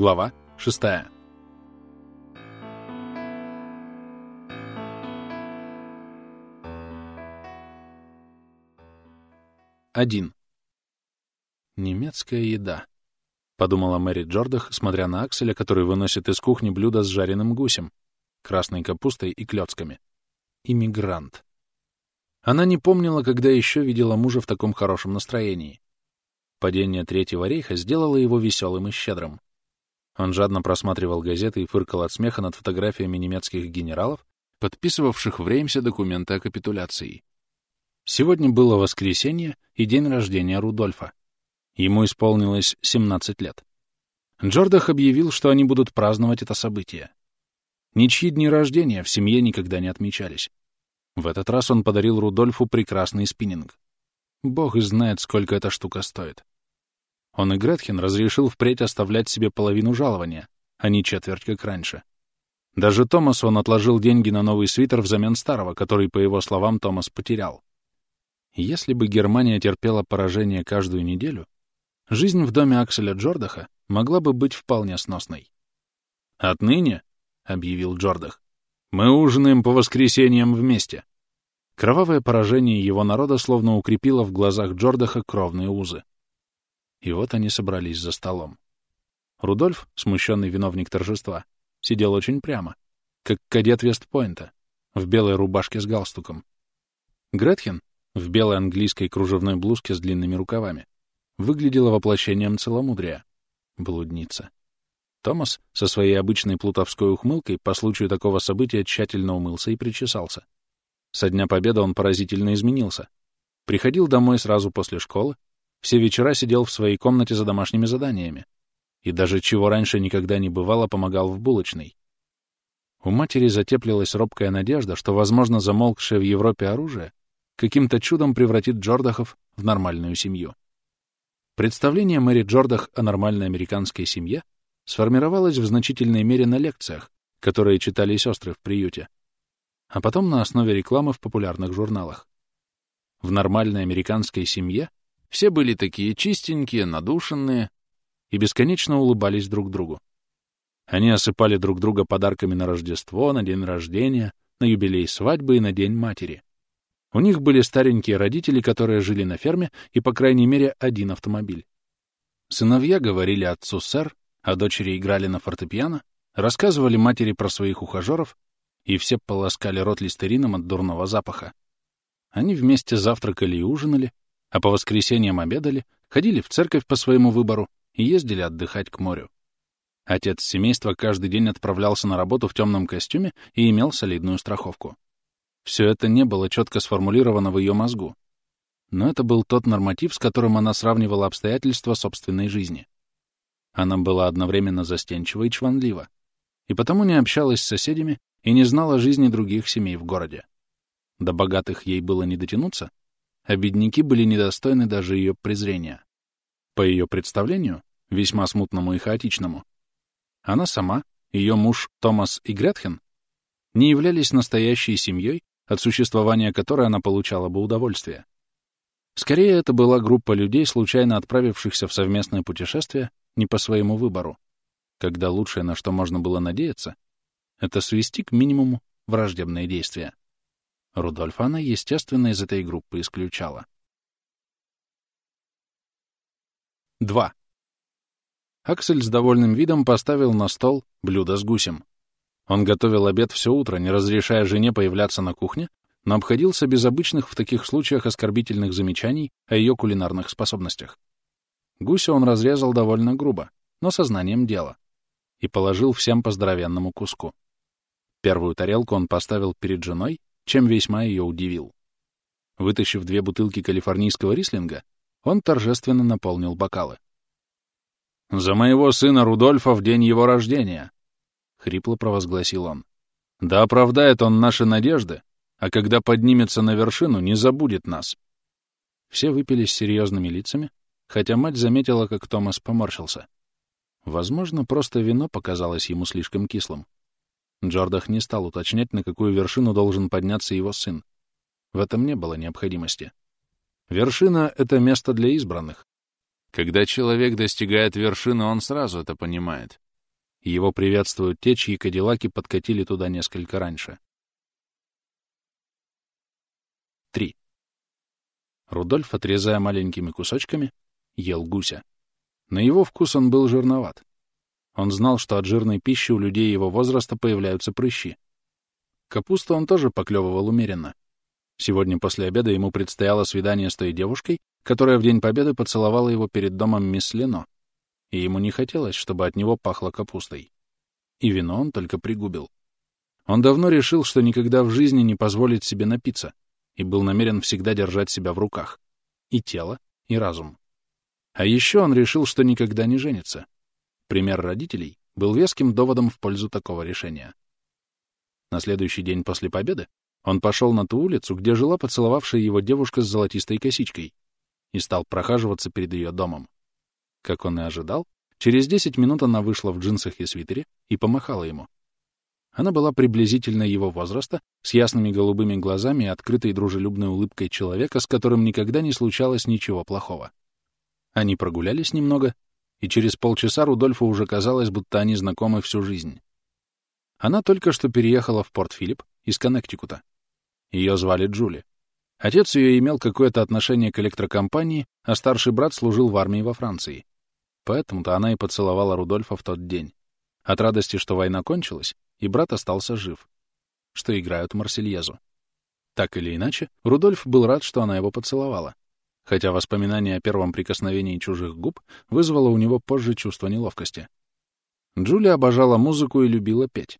Глава 6. Один. Немецкая еда, — подумала Мэри Джордах, смотря на Акселя, который выносит из кухни блюдо с жареным гусем, красной капустой и клёцками. Иммигрант. Она не помнила, когда еще видела мужа в таком хорошем настроении. Падение Третьего рейха сделало его веселым и щедрым. Он жадно просматривал газеты и фыркал от смеха над фотографиями немецких генералов, подписывавших в Реймсе документы о капитуляции. Сегодня было воскресенье и день рождения Рудольфа. Ему исполнилось 17 лет. Джордах объявил, что они будут праздновать это событие. Ничьи дни рождения в семье никогда не отмечались. В этот раз он подарил Рудольфу прекрасный спиннинг. Бог знает, сколько эта штука стоит. Он и Гретхен разрешил впредь оставлять себе половину жалования, а не четверть, как раньше. Даже Томасу он отложил деньги на новый свитер взамен старого, который, по его словам, Томас потерял. Если бы Германия терпела поражение каждую неделю, жизнь в доме Акселя Джордаха могла бы быть вполне сносной. «Отныне», — объявил Джордах, — «мы ужинаем по воскресеньям вместе». Кровавое поражение его народа словно укрепило в глазах Джордаха кровные узы. И вот они собрались за столом. Рудольф, смущенный виновник торжества, сидел очень прямо, как кадет Вестпойнта, в белой рубашке с галстуком. Гретхен, в белой английской кружевной блузке с длинными рукавами, выглядела воплощением целомудрия. Блудница. Томас со своей обычной плутовской ухмылкой по случаю такого события тщательно умылся и причесался. Со Дня Победы он поразительно изменился. Приходил домой сразу после школы, все вечера сидел в своей комнате за домашними заданиями. И даже чего раньше никогда не бывало, помогал в булочной. У матери затеплилась робкая надежда, что, возможно, замолкшее в Европе оружие каким-то чудом превратит Джордахов в нормальную семью. Представление Мэри Джордах о нормальной американской семье сформировалось в значительной мере на лекциях, которые читали сестры в приюте, а потом на основе рекламы в популярных журналах. В нормальной американской семье все были такие чистенькие, надушенные и бесконечно улыбались друг другу. Они осыпали друг друга подарками на Рождество, на день рождения, на юбилей свадьбы и на День матери. У них были старенькие родители, которые жили на ферме, и, по крайней мере, один автомобиль. Сыновья говорили отцу «сэр», а дочери играли на фортепиано, рассказывали матери про своих ухажеров, и все полоскали рот листерином от дурного запаха. Они вместе завтракали и ужинали, а по воскресеньям обедали, ходили в церковь по своему выбору и ездили отдыхать к морю. Отец семейства каждый день отправлялся на работу в темном костюме и имел солидную страховку. Все это не было четко сформулировано в ее мозгу. Но это был тот норматив, с которым она сравнивала обстоятельства собственной жизни. Она была одновременно застенчива и чванлива, и потому не общалась с соседями и не знала жизни других семей в городе. До богатых ей было не дотянуться, а бедняки были недостойны даже ее презрения. По ее представлению, весьма смутному и хаотичному, она сама, ее муж Томас и Гретхен не являлись настоящей семьей, от существования которой она получала бы удовольствие. Скорее, это была группа людей, случайно отправившихся в совместное путешествие не по своему выбору, когда лучшее, на что можно было надеяться, это свести к минимуму враждебные действия. Рудольфа она, естественно, из этой группы исключала. 2. Аксель с довольным видом поставил на стол блюдо с гусем. Он готовил обед все утро, не разрешая жене появляться на кухне, но обходился без обычных в таких случаях оскорбительных замечаний о ее кулинарных способностях. Гуся он разрезал довольно грубо, но сознанием дела, и положил всем по здоровенному куску. Первую тарелку он поставил перед женой, чем весьма ее удивил. Вытащив две бутылки калифорнийского рислинга, он торжественно наполнил бокалы. «За моего сына Рудольфа в день его рождения!» — хрипло провозгласил он. «Да оправдает он наши надежды, а когда поднимется на вершину, не забудет нас». Все выпили с серьезными лицами, хотя мать заметила, как Томас поморщился. Возможно, просто вино показалось ему слишком кислым. Джордах не стал уточнять, на какую вершину должен подняться его сын. В этом не было необходимости. Вершина — это место для избранных. Когда человек достигает вершины, он сразу это понимает. его приветствуют те, чьи кадиллаки подкатили туда несколько раньше. 3. Рудольф, отрезая маленькими кусочками, ел гуся. На его вкус он был жирноват. Он знал, что от жирной пищи у людей его возраста появляются прыщи. Капусту он тоже поклевывал умеренно. Сегодня после обеда ему предстояло свидание с той девушкой, которая в День Победы поцеловала его перед домом мисс Лено, и ему не хотелось, чтобы от него пахло капустой. И вино он только пригубил. Он давно решил, что никогда в жизни не позволит себе напиться, и был намерен всегда держать себя в руках. И тело, и разум. А еще он решил, что никогда не женится. Пример родителей был веским доводом в пользу такого решения. На следующий день после победы он пошел на ту улицу, где жила поцеловавшая его девушка с золотистой косичкой, и стал прохаживаться перед ее домом. Как он и ожидал, через 10 минут она вышла в джинсах и свитере и помахала ему. Она была приблизительно его возраста, с ясными голубыми глазами и открытой дружелюбной улыбкой человека, с которым никогда не случалось ничего плохого. Они прогулялись немного, и через полчаса Рудольфу уже казалось, будто они знакомы всю жизнь. Она только что переехала в Порт-Филипп из Коннектикута. Ее звали Джули. Отец ее имел какое-то отношение к электрокомпании, а старший брат служил в армии во Франции. Поэтому-то она и поцеловала Рудольфа в тот день. От радости, что война кончилась, и брат остался жив, что играют Марсельезу. Так или иначе, Рудольф был рад, что она его поцеловала, хотя воспоминание о первом прикосновении чужих губ вызвало у него позже чувство неловкости. Джулия обожала музыку и любила петь.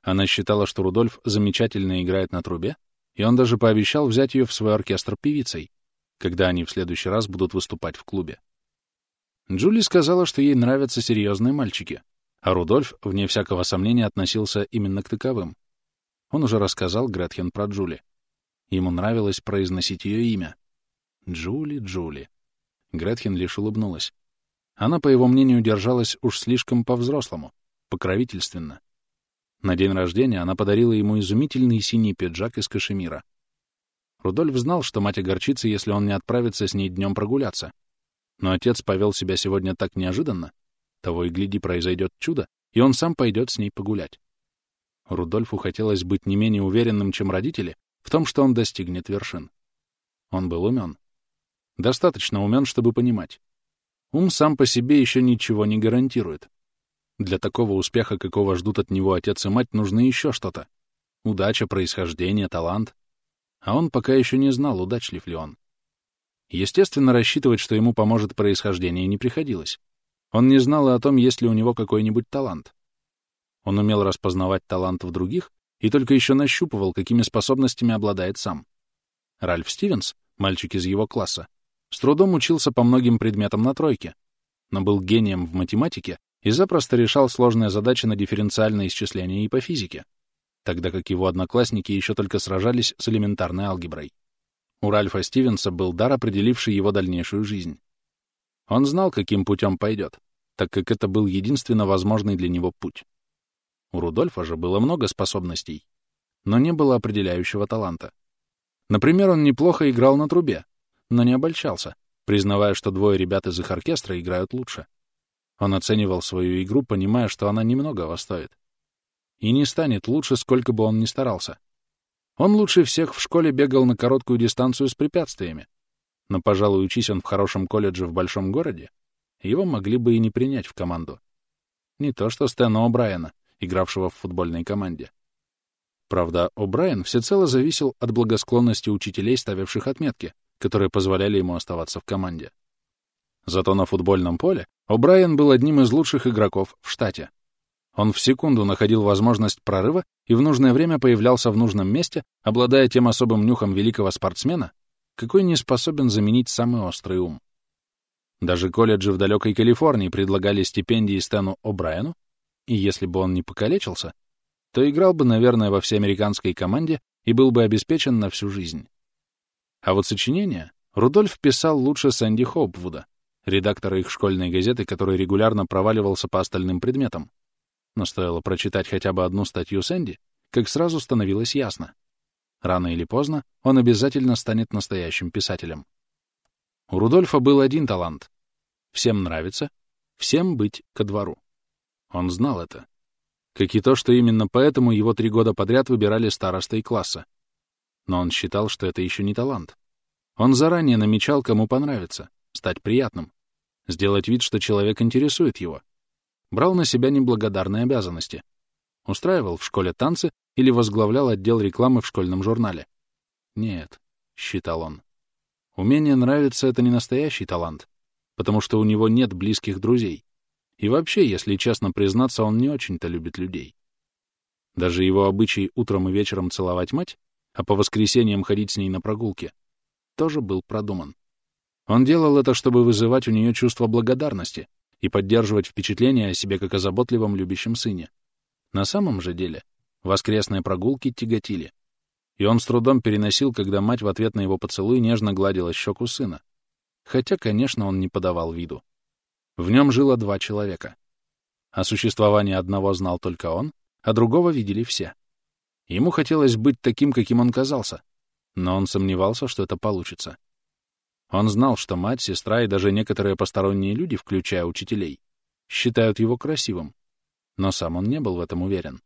Она считала, что Рудольф замечательно играет на трубе, и он даже пообещал взять ее в свой оркестр певицей, когда они в следующий раз будут выступать в клубе. Джули сказала, что ей нравятся серьезные мальчики, а Рудольф, вне всякого сомнения, относился именно к таковым. Он уже рассказал Гретхен про Джули. Ему нравилось произносить ее имя. Джули, Джули. Гретхен лишь улыбнулась. Она, по его мнению, держалась уж слишком по-взрослому, покровительственно. На день рождения она подарила ему изумительный синий пиджак из кашемира. Рудольф знал, что мать огорчится, если он не отправится с ней днем прогуляться, но отец повел себя сегодня так неожиданно, того и гляди, произойдет чудо, и он сам пойдет с ней погулять. Рудольфу хотелось быть не менее уверенным, чем родители, в том, что он достигнет вершин. Он был умен. Достаточно умен, чтобы понимать. Ум сам по себе еще ничего не гарантирует. Для такого успеха, какого ждут от него отец и мать, нужно еще что-то. Удача, происхождение, талант. А он пока еще не знал, удачлив ли он. Естественно, рассчитывать, что ему поможет происхождение, не приходилось. Он не знал и о том, есть ли у него какой-нибудь талант. Он умел распознавать талант в других и только еще нащупывал, какими способностями обладает сам. Ральф Стивенс, мальчик из его класса, с трудом учился по многим предметам на тройке, но был гением в математике и запросто решал сложные задачи на дифференциальное исчисление и по физике, тогда как его одноклассники еще только сражались с элементарной алгеброй. У Ральфа Стивенса был дар, определивший его дальнейшую жизнь. Он знал, каким путем пойдет, так как это был единственно возможный для него путь. У Рудольфа же было много способностей, но не было определяющего таланта. Например, он неплохо играл на трубе, но не обольщался, признавая, что двое ребят из их оркестра играют лучше. Он оценивал свою игру, понимая, что она немногого стоит. И не станет лучше, сколько бы он ни старался. Он лучше всех в школе бегал на короткую дистанцию с препятствиями. Но, пожалуй, учись он в хорошем колледже в большом городе, его могли бы и не принять в команду. Не то что Стэна О'Брайена, игравшего в футбольной команде. Правда, О'Брайен всецело зависел от благосклонности учителей, ставивших отметки, которые позволяли ему оставаться в команде. Зато на футбольном поле О'Брайен был одним из лучших игроков в штате. Он в секунду находил возможность прорыва и в нужное время появлялся в нужном месте, обладая тем особым нюхом великого спортсмена, какой не способен заменить самый острый ум. Даже колледжи в далекой Калифорнии предлагали стипендии Стэну О'Брайену, и если бы он не покалечился, то играл бы, наверное, во всеамериканской команде и был бы обеспечен на всю жизнь. А вот сочинения Рудольф писал лучше Сэнди Хоупвуда, редактора их школьной газеты, который регулярно проваливался по остальным предметам, но стоило прочитать хотя бы одну статью Сэнди, как сразу становилось ясно. Рано или поздно он обязательно станет настоящим писателем. У Рудольфа был один талант — всем нравится, всем быть ко двору. Он знал это. Как и то, что именно поэтому его три года подряд выбирали старостой класса. Но он считал, что это еще не талант. Он заранее намечал, кому понравится, стать приятным, сделать вид, что человек интересует его. Брал на себя неблагодарные обязанности. Устраивал в школе танцы или возглавлял отдел рекламы в школьном журнале. Нет, — считал он. Умение нравиться — это не настоящий талант, потому что у него нет близких друзей. И вообще, если честно признаться, он не очень-то любит людей. Даже его обычай утром и вечером целовать мать, а по воскресеньям ходить с ней на прогулки, тоже был продуман. Он делал это, чтобы вызывать у нее чувство благодарности и поддерживать впечатление о себе как о заботливом любящем сыне. На самом же деле воскресные прогулки тяготили. И он с трудом переносил, когда мать в ответ на его поцелуй нежно гладила щеку сына. Хотя, конечно, он не подавал виду. В нем жило два человека. О существовании одного знал только он, а другого видели все. Ему хотелось быть таким, каким он казался, но он сомневался, что это получится. Он знал, что мать, сестра и даже некоторые посторонние люди, включая учителей, считают его красивым, но сам он не был в этом уверен.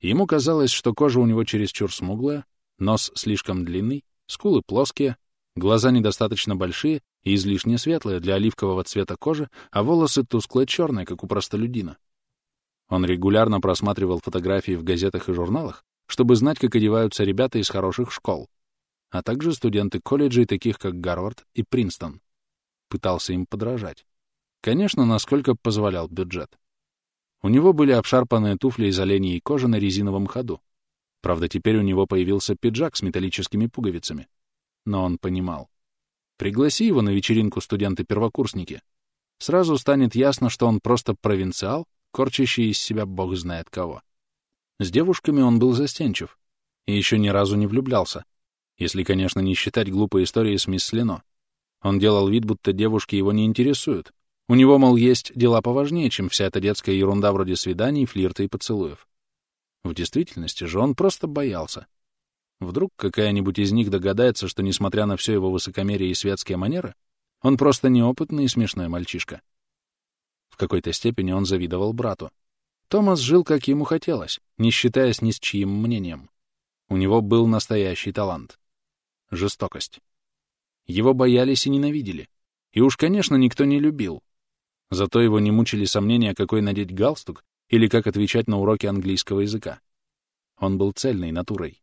Ему казалось, что кожа у него чересчур смуглая, нос слишком длинный, скулы плоские, глаза недостаточно большие и излишне светлые для оливкового цвета кожи, а волосы тускло-черные, как у простолюдина. Он регулярно просматривал фотографии в газетах и журналах, чтобы знать, как одеваются ребята из хороших школ, а также студенты колледжей, таких как Гарвард и Принстон. Пытался им подражать. Конечно, насколько позволял бюджет. У него были обшарпанные туфли из оленей кожи на резиновом ходу. Правда, теперь у него появился пиджак с металлическими пуговицами. Но он понимал. Пригласи его на вечеринку студенты-первокурсники. Сразу станет ясно, что он просто провинциал, корчащий из себя бог знает кого. С девушками он был застенчив и еще ни разу не влюблялся, если, конечно, не считать глупой истории с мисс Лено. Он делал вид, будто девушки его не интересуют. У него, мол, есть дела поважнее, чем вся эта детская ерунда вроде свиданий, флирта и поцелуев. В действительности же он просто боялся. Вдруг какая-нибудь из них догадается, что, несмотря на все его высокомерие и светские манеры, он просто неопытный и смешной мальчишка. В какой-то степени он завидовал брату. Томас жил, как ему хотелось, не считаясь ни с чьим мнением. У него был настоящий талант жестокость. Его боялись и ненавидели. И уж, конечно, никто не любил. Зато его не мучили сомнения, какой надеть галстук или как отвечать на уроки английского языка. Он был цельной натурой.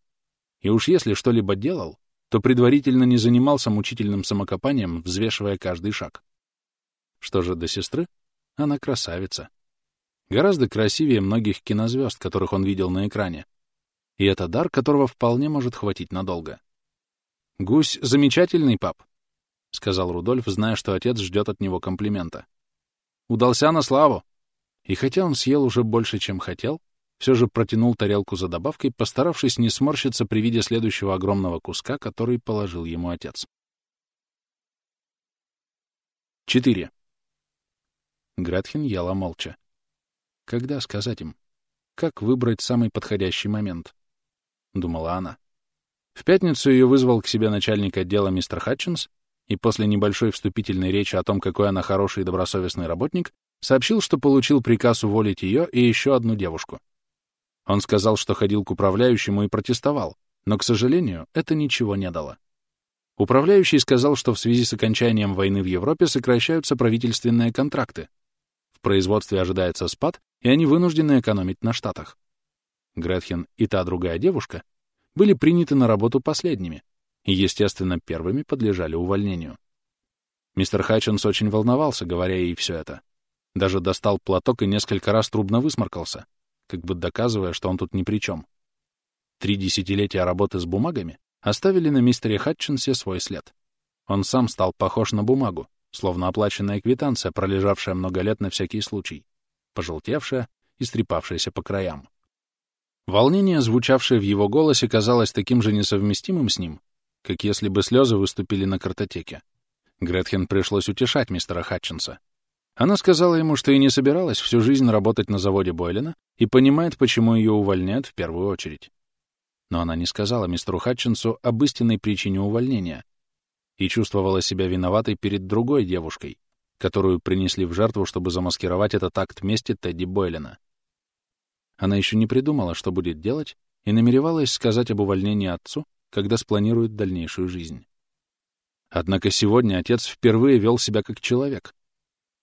И уж если что-либо делал, то предварительно не занимался мучительным самокопанием, взвешивая каждый шаг. Что же до сестры? Она красавица. Гораздо красивее многих кинозвезд, которых он видел на экране. И это дар, которого вполне может хватить надолго. «Гусь замечательный, пап», — сказал Рудольф, зная, что отец ждет от него комплимента. «Удался на славу». И хотя он съел уже больше, чем хотел, все же протянул тарелку за добавкой, постаравшись не сморщиться при виде следующего огромного куска, который положил ему отец. 4. Гретхен ела молча. Когда сказать им? Как выбрать самый подходящий момент? Думала она. В пятницу ее вызвал к себе начальник отдела мистер Хатчинс и после небольшой вступительной речи о том, какой она хороший и добросовестный работник, сообщил, что получил приказ уволить ее и еще одну девушку. Он сказал, что ходил к управляющему и протестовал, но, к сожалению, это ничего не дало. Управляющий сказал, что в связи с окончанием войны в Европе сокращаются правительственные контракты. В производстве ожидается спад, и они вынуждены экономить на штатах. Гретхен и та другая девушка были приняты на работу последними и, естественно, первыми подлежали увольнению. Мистер Хатчинс очень волновался, говоря ей все это. Даже достал платок и несколько раз трубно высморкался, как бы доказывая, что он тут ни при чем. Три десятилетия работы с бумагами оставили на мистере Хатчинсе свой след. Он сам стал похож на бумагу, словно оплаченная квитанция, пролежавшая много лет на всякий случай, пожелтевшая и стрепавшаяся по краям. Волнение, звучавшее в его голосе, казалось таким же несовместимым с ним, как если бы слезы выступили на картотеке. Гретхен пришлось утешать мистера Хатчинса. Она сказала ему, что и не собиралась всю жизнь работать на заводе Бойлена и понимает, почему ее увольняют в первую очередь. Но она не сказала мистеру Хатчинсу об истинной причине увольнения и чувствовала себя виноватой перед другой девушкой, которую принесли в жертву, чтобы замаскировать этот акт мести Тедди Бойлена. Она еще не придумала, что будет делать, и намеревалась сказать об увольнении отцу, когда спланирует дальнейшую жизнь. Однако сегодня отец впервые вел себя как человек.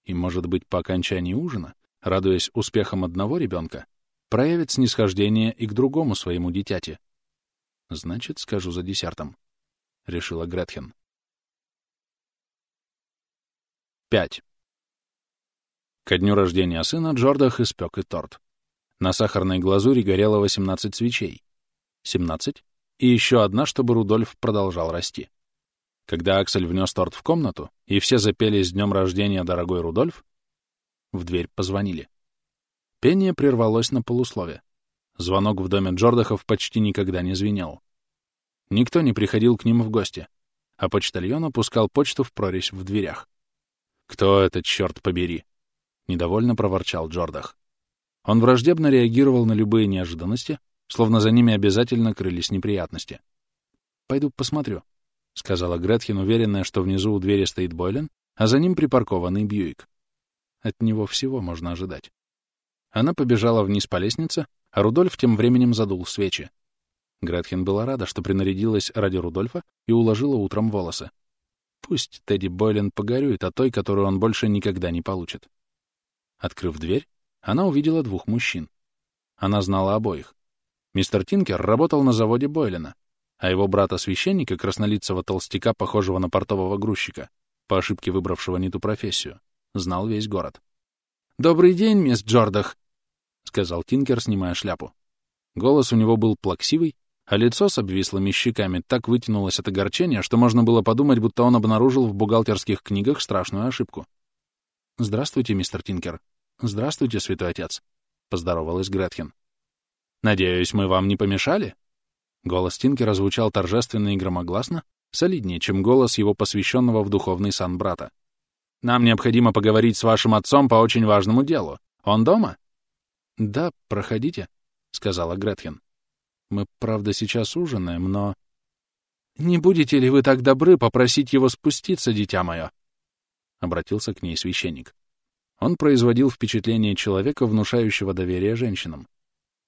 И, может быть, по окончании ужина, радуясь успехам одного ребенка, проявит снисхождение и к другому своему дитяти. Значит, скажу за десертом, — решила Гретхен. 5. Ко дню рождения сына Джордах испек и торт. На сахарной глазури горело 18 свечей. 17. И еще одна, чтобы Рудольф продолжал расти. Когда Аксель внес торт в комнату, и все запели «С днем рождения, дорогой Рудольф», в дверь позвонили. Пение прервалось на полуслове. Звонок в доме Джордахов почти никогда не звенел. Никто не приходил к ним в гости, а почтальон опускал почту в прорезь в дверях. «Кто это, черт побери?» — недовольно проворчал Джордах. Он враждебно реагировал на любые неожиданности, словно за ними обязательно крылись неприятности. «Пойду посмотрю», — сказала Гретхен, уверенная, что внизу у двери стоит Бойлен, а за ним припаркованный Бьюик. От него всего можно ожидать. Она побежала вниз по лестнице, а Рудольф тем временем задул свечи. Гретхен была рада, что принарядилась ради Рудольфа и уложила утром волосы. Пусть Тедди Бойлен погорюет о той, которую он больше никогда не получит. Открыв дверь, она увидела двух мужчин. Она знала обоих. Мистер Тинкер работал на заводе Бойлена, а его брата-священника, краснолицего толстяка, похожего на портового грузчика, по ошибке выбравшего не ту профессию, знал весь город. «Добрый день, мисс Джордах», — сказал Тинкер, снимая шляпу. Голос у него был плаксивый, а лицо с обвислыми щеками так вытянулось от огорчения, что можно было подумать, будто он обнаружил в бухгалтерских книгах страшную ошибку. «Здравствуйте, мистер Тинкер. Здравствуйте, святой отец», — поздоровалась Гретхен. «Надеюсь, мы вам не помешали?» Голос Тинкера звучал торжественно и громогласно, солиднее, чем голос его посвященного в духовный сан брата. «Нам необходимо поговорить с вашим отцом по очень важному делу. Он дома?» «Да, проходите», — сказала Гретхен. Мы, правда, сейчас ужинаем, но... «Не будете ли вы так добры попросить его спуститься, дитя мое?» — обратился к ней священник. Он производил впечатление человека, внушающего доверие женщинам.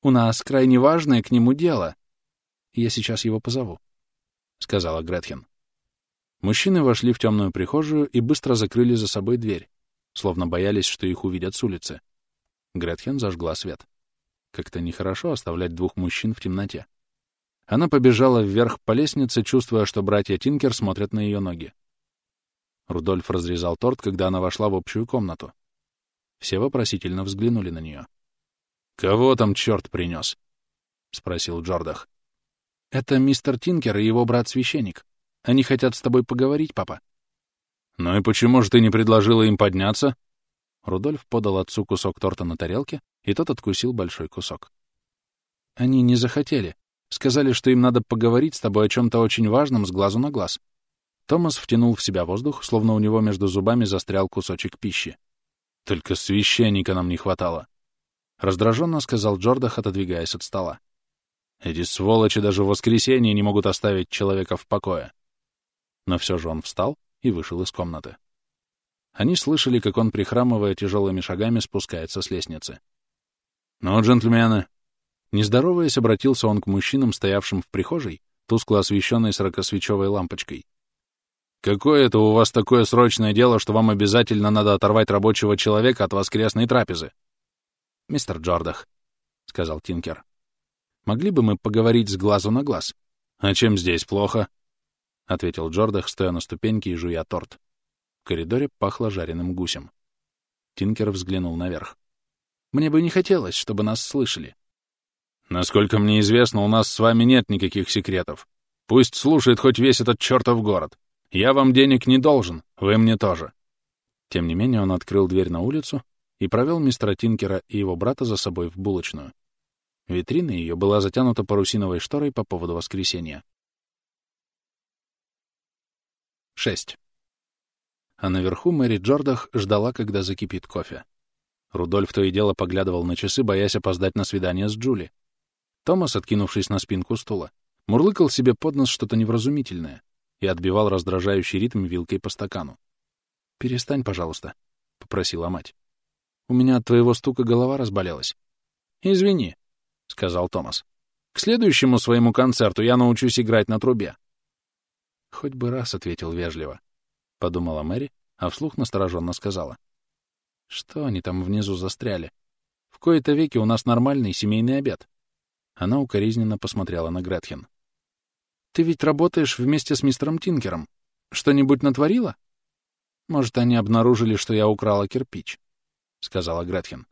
«У нас крайне важное к нему дело. Я сейчас его позову», — сказала Гретхен. Мужчины вошли в темную прихожую и быстро закрыли за собой дверь, словно боялись, что их увидят с улицы. Гретхен зажгла свет. Как-то нехорошо оставлять двух мужчин в темноте. Она побежала вверх по лестнице, чувствуя, что братья Тинкер смотрят на ее ноги. Рудольф разрезал торт, когда она вошла в общую комнату. Все вопросительно взглянули на нее. «Кого там черт принес?» — спросил Джордах. «Это мистер Тинкер и его брат-священник. Они хотят с тобой поговорить, папа». «Ну и почему же ты не предложила им подняться?» Рудольф подал отцу кусок торта на тарелке, и тот откусил большой кусок. «Они не захотели. Сказали, что им надо поговорить с тобой о чем-то очень важном с глазу на глаз». Томас втянул в себя воздух, словно у него между зубами застрял кусочек пищи. «Только священника нам не хватало», — раздраженно сказал Джордах, отодвигаясь от стола. «Эти сволочи даже в воскресенье не могут оставить человека в покое». Но все же он встал и вышел из комнаты. Они слышали, как он, прихрамывая тяжелыми шагами, спускается с лестницы. «Ну, джентльмены!» Не здороваясь, обратился он к мужчинам, стоявшим в прихожей, тускло освещенной сорокосвечевой лампочкой. «Какое это у вас такое срочное дело, что вам обязательно надо оторвать рабочего человека от воскресной трапезы?» «Мистер Джордах», — сказал Тинкер, — «могли бы мы поговорить с глазу на глаз?» «А чем здесь плохо?» — ответил Джордах, стоя на ступеньке и жуя торт. В коридоре пахло жареным гусем. Тинкер взглянул наверх. «Мне бы не хотелось, чтобы нас слышали». «Насколько мне известно, у нас с вами нет никаких секретов. Пусть слушает хоть весь этот чертов город. Я вам денег не должен, вы мне тоже». Тем не менее он открыл дверь на улицу и провел мистера Тинкера и его брата за собой в булочную. Витрина ее была затянута парусиновой шторой по поводу воскресенья. 6 а наверху Мэри Джордах ждала, когда закипит кофе. Рудольф то и дело поглядывал на часы, боясь опоздать на свидание с Джули. Томас, откинувшись на спинку стула, мурлыкал себе под нос что-то невразумительное и отбивал раздражающий ритм вилкой по стакану. «Перестань, пожалуйста», — попросила мать. «У меня от твоего стука голова разболелась». «Извини», — сказал Томас. «К следующему своему концерту я научусь играть на трубе». «Хоть бы раз», — ответил вежливо, — подумала Мэри, а вслух настороженно сказала. «Что они там внизу застряли? В кои-то веки у нас нормальный семейный обед». Она укоризненно посмотрела на Гретхен. «Ты ведь работаешь вместе с мистером Тинкером. Что-нибудь натворила?» «Может, они обнаружили, что я украла кирпич», — сказала Гретхен.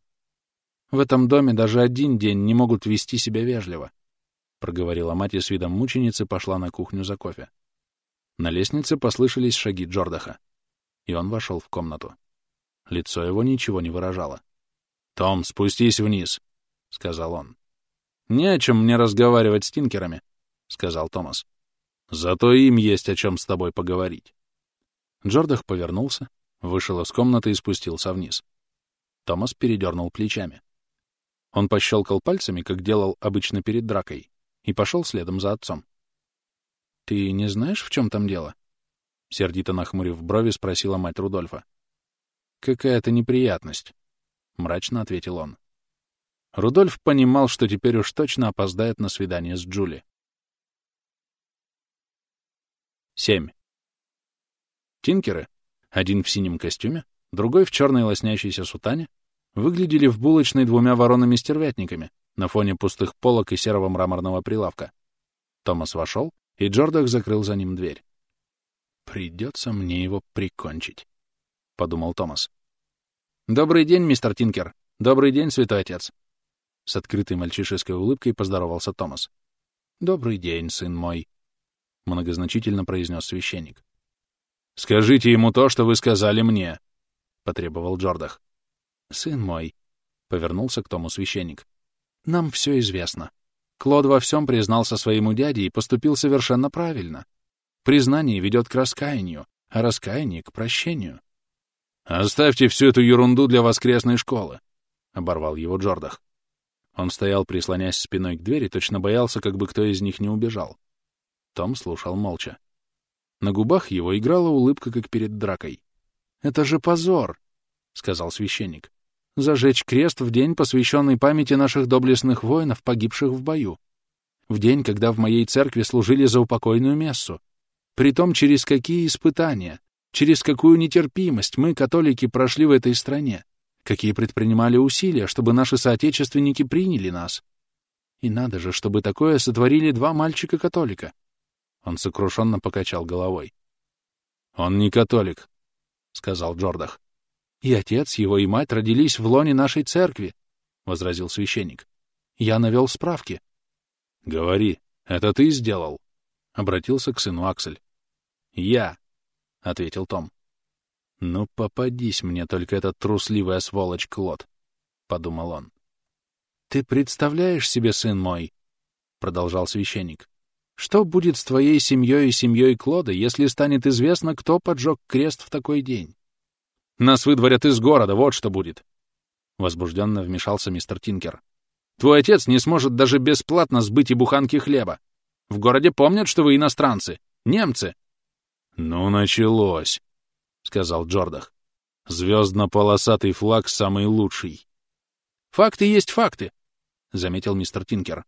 «В этом доме даже один день не могут вести себя вежливо», — проговорила мать и с видом мученицы пошла на кухню за кофе. На лестнице послышались шаги Джордаха, и он вошел в комнату. Лицо его ничего не выражало. «Том, спустись вниз», — сказал он. «Не о чем мне разговаривать с тинкерами», — сказал Томас. «Зато им есть о чем с тобой поговорить». Джордах повернулся, вышел из комнаты и спустился вниз. Томас передернул плечами. Он пощелкал пальцами, как делал обычно перед дракой, и пошел следом за отцом. «Ты не знаешь, в чем там дело?» Сердито нахмурив брови, спросила мать Рудольфа. «Какая-то неприятность», — мрачно ответил он. Рудольф понимал, что теперь уж точно опоздает на свидание с Джули. 7. Тинкеры, один в синем костюме, другой в черной лоснящейся сутане, выглядели в булочной двумя воронами-стервятниками на фоне пустых полок и серого мраморного прилавка. Томас вошел, и Джордах закрыл за ним дверь. «Придется мне его прикончить», — подумал Томас. «Добрый день, мистер Тинкер. Добрый день, святой отец». С открытой мальчишеской улыбкой поздоровался Томас. «Добрый день, сын мой», — многозначительно произнес священник. «Скажите ему то, что вы сказали мне», — потребовал Джордах. «Сын мой», — повернулся к тому священник, — «нам все известно. Клод во всем признался своему дяде и поступил совершенно правильно. Признание ведет к раскаянию, а раскаяние — к прощению». «Оставьте всю эту ерунду для воскресной школы», — оборвал его Джордах. Он стоял, прислонясь спиной к двери, точно боялся, как бы кто из них не убежал. Том слушал молча. На губах его играла улыбка, как перед дракой. «Это же позор!» — сказал священник. «Зажечь крест в день, посвященный памяти наших доблестных воинов, погибших в бою. В день, когда в моей церкви служили за упокойную мессу. Притом через какие испытания, через какую нетерпимость мы, католики, прошли в этой стране, какие предпринимали усилия, чтобы наши соотечественники приняли нас. И надо же, чтобы такое сотворили два мальчика-католика. Он сокрушенно покачал головой. «Он не католик», — сказал Джордах. «И отец его, и мать родились в лоне нашей церкви», — возразил священник. «Я навел справки». «Говори, это ты сделал?» — обратился к сыну Аксель. «Я», — ответил Том. «Ну, попадись мне только этот трусливая сволочь Клод», — подумал он. «Ты представляешь себе, сын мой», — продолжал священник, что будет с твоей семьей и семьей Клода, если станет известно, кто поджег крест в такой день? Нас выдворят из города, вот что будет. Возбужденно вмешался мистер Тинкер. Твой отец не сможет даже бесплатно сбыть и буханки хлеба. В городе помнят, что вы иностранцы, немцы. Ну, началось, сказал Джордах. Звездно-полосатый флаг самый лучший. Факты есть факты, заметил мистер Тинкер.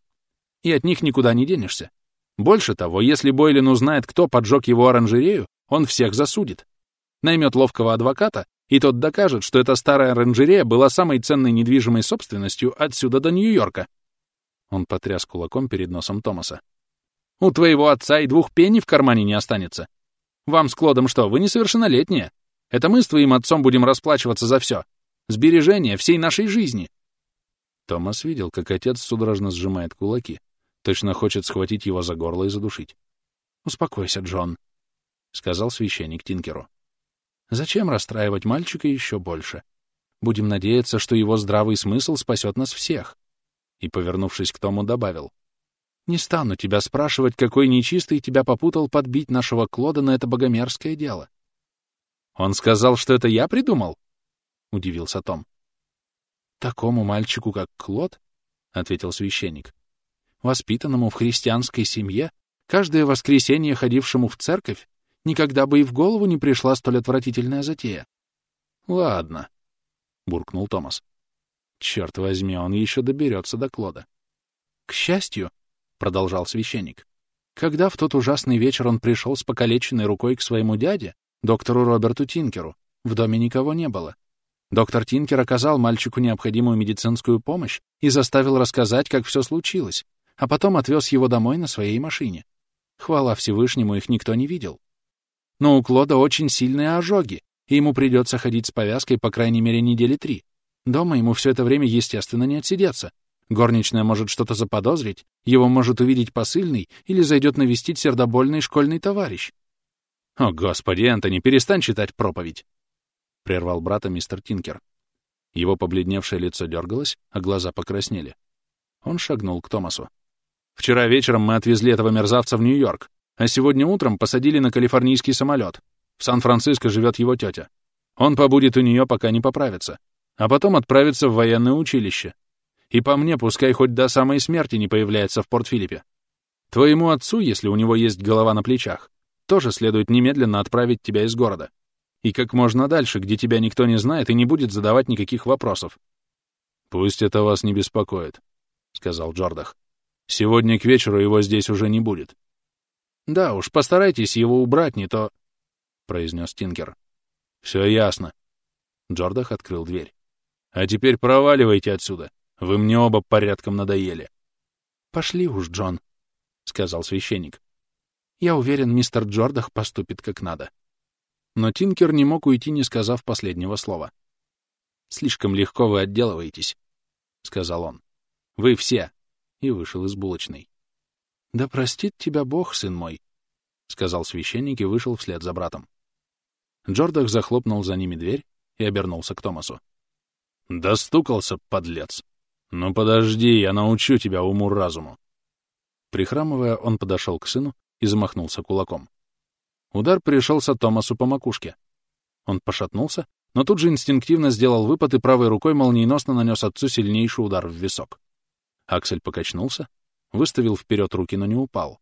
И от них никуда не денешься. Больше того, если Бойлин узнает, кто поджег его оранжерею, он всех засудит. Наймет ловкого адвоката, и тот докажет, что эта старая оранжерея была самой ценной недвижимой собственностью отсюда до Нью-Йорка. Он потряс кулаком перед носом Томаса. «У твоего отца и двух пенни в кармане не останется. Вам с Клодом что, вы несовершеннолетние? Это мы с твоим отцом будем расплачиваться за все. Сбережения всей нашей жизни». Томас видел, как отец судорожно сжимает кулаки. Точно хочет схватить его за горло и задушить. «Успокойся, Джон», — сказал священник Тинкеру. «Зачем расстраивать мальчика еще больше? Будем надеяться, что его здравый смысл спасет нас всех». И, повернувшись к Тому, добавил. «Не стану тебя спрашивать, какой нечистый тебя попутал подбить нашего Клода на это богомерзкое дело». «Он сказал, что это я придумал?» — удивился Том. «Такому мальчику, как Клод?» — ответил священник воспитанному в христианской семье, каждое воскресенье ходившему в церковь, никогда бы и в голову не пришла столь отвратительная затея. Ладно, — буркнул Томас. Черт возьми, он еще доберется до Клода. К счастью, — продолжал священник, — когда в тот ужасный вечер он пришел с покалеченной рукой к своему дяде, доктору Роберту Тинкеру, в доме никого не было. Доктор Тинкер оказал мальчику необходимую медицинскую помощь и заставил рассказать, как все случилось, а потом отвез его домой на своей машине. Хвала Всевышнему, их никто не видел. Но у Клода очень сильные ожоги, и ему придется ходить с повязкой по крайней мере недели три. Дома ему все это время, естественно, не отсидеться. Горничная может что-то заподозрить, его может увидеть посыльный или зайдет навестить сердобольный школьный товарищ. «О, господи, Энтони, перестань читать проповедь!» — прервал брата мистер Тинкер. Его побледневшее лицо дергалось, а глаза покраснели. Он шагнул к Томасу. «Вчера вечером мы отвезли этого мерзавца в Нью-Йорк, а сегодня утром посадили на калифорнийский самолет. В Сан-Франциско живет его тетя. Он побудет у нее, пока не поправится, а потом отправится в военное училище. И по мне, пускай хоть до самой смерти не появляется в Порт-Филиппе. Твоему отцу, если у него есть голова на плечах, тоже следует немедленно отправить тебя из города и как можно дальше, где тебя никто не знает и не будет задавать никаких вопросов. «Пусть это вас не беспокоит», — сказал Джордах. «Сегодня к вечеру его здесь уже не будет». «Да уж, постарайтесь его убрать, не то...» — произнес Тинкер. «Все ясно». Джордах открыл дверь. «А теперь проваливайте отсюда. Вы мне оба порядком надоели». «Пошли уж, Джон», — сказал священник. «Я уверен, мистер Джордах поступит как надо». Но Тинкер не мог уйти, не сказав последнего слова. «Слишком легко вы отделываетесь», — сказал он. «Вы все!» — и вышел из булочной. «Да простит тебя Бог, сын мой», — сказал священник и вышел вслед за братом. Джордах захлопнул за ними дверь и обернулся к Томасу. «Достукался, подлец! Ну подожди, я научу тебя уму-разуму!» Прихрамывая, он подошел к сыну и замахнулся кулаком. Удар пришелся Томасу по макушке. Он пошатнулся, но тут же инстинктивно сделал выпад и правой рукой молниеносно нанес отцу сильнейший удар в висок. Аксель покачнулся, выставил вперед руки, но не упал.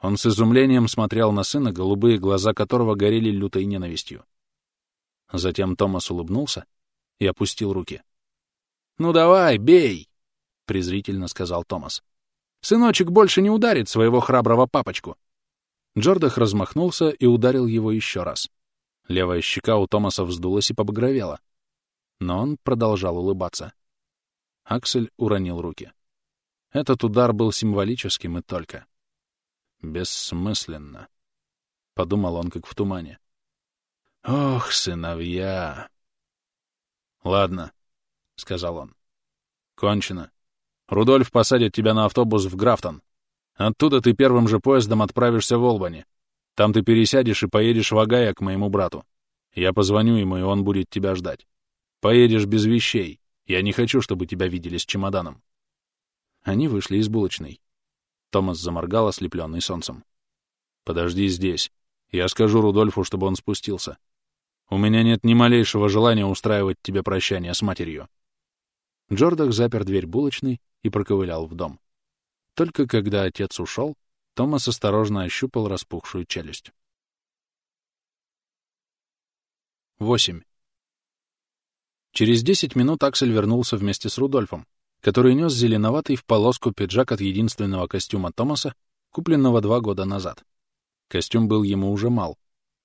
Он с изумлением смотрел на сына, голубые глаза которого горели лютой ненавистью. Затем Томас улыбнулся и опустил руки. «Ну давай, бей!» — презрительно сказал Томас. «Сыночек больше не ударит своего храброго папочку. Джордах размахнулся и ударил его еще раз. Левая щека у Томаса вздулась и побагровела. Но он продолжал улыбаться. Аксель уронил руки. Этот удар был символическим и только. «Бессмысленно», — подумал он, как в тумане. «Ох, сыновья!» «Ладно», — сказал он. «Кончено. Рудольф посадит тебя на автобус в Графтон. Оттуда ты первым же поездом отправишься в Олбани. Там ты пересядешь и поедешь в Агая к моему брату. Я позвоню ему, и он будет тебя ждать. Поедешь без вещей. Я не хочу, чтобы тебя видели с чемоданом. Они вышли из булочной. Томас заморгал, ослепленный солнцем. «Подожди здесь. Я скажу Рудольфу, чтобы он спустился. У меня нет ни малейшего желания устраивать тебе прощание с матерью». Джордах запер дверь булочной и проковылял в дом. Только когда отец ушел, Томас осторожно ощупал распухшую челюсть. 8. Через 10 минут Аксель вернулся вместе с Рудольфом, который нес зеленоватый в полоску пиджак от единственного костюма Томаса, купленного два года назад. Костюм был ему уже мал.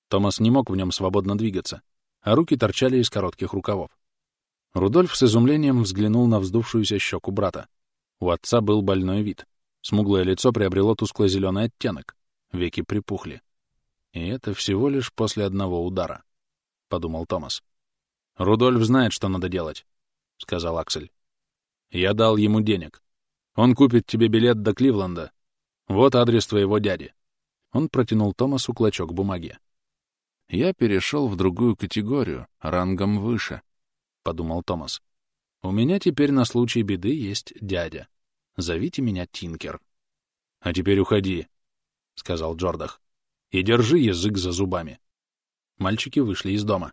Томас не мог в нем свободно двигаться, а руки торчали из коротких рукавов. Рудольф с изумлением взглянул на вздувшуюся щеку брата. У отца был больной вид. Смуглое лицо приобрело тускло-зеленый оттенок, веки припухли. И это всего лишь после одного удара, — подумал Томас. «Рудольф знает, что надо делать», — сказал Аксель. «Я дал ему денег. Он купит тебе билет до Кливленда. Вот адрес твоего дяди». Он протянул Томасу клочок бумаги. «Я перешел в другую категорию, рангом выше», — подумал Томас. «У меня теперь на случай беды есть дядя. Зовите меня Тинкер. — А теперь уходи, — сказал Джордах. — И держи язык за зубами. Мальчики вышли из дома.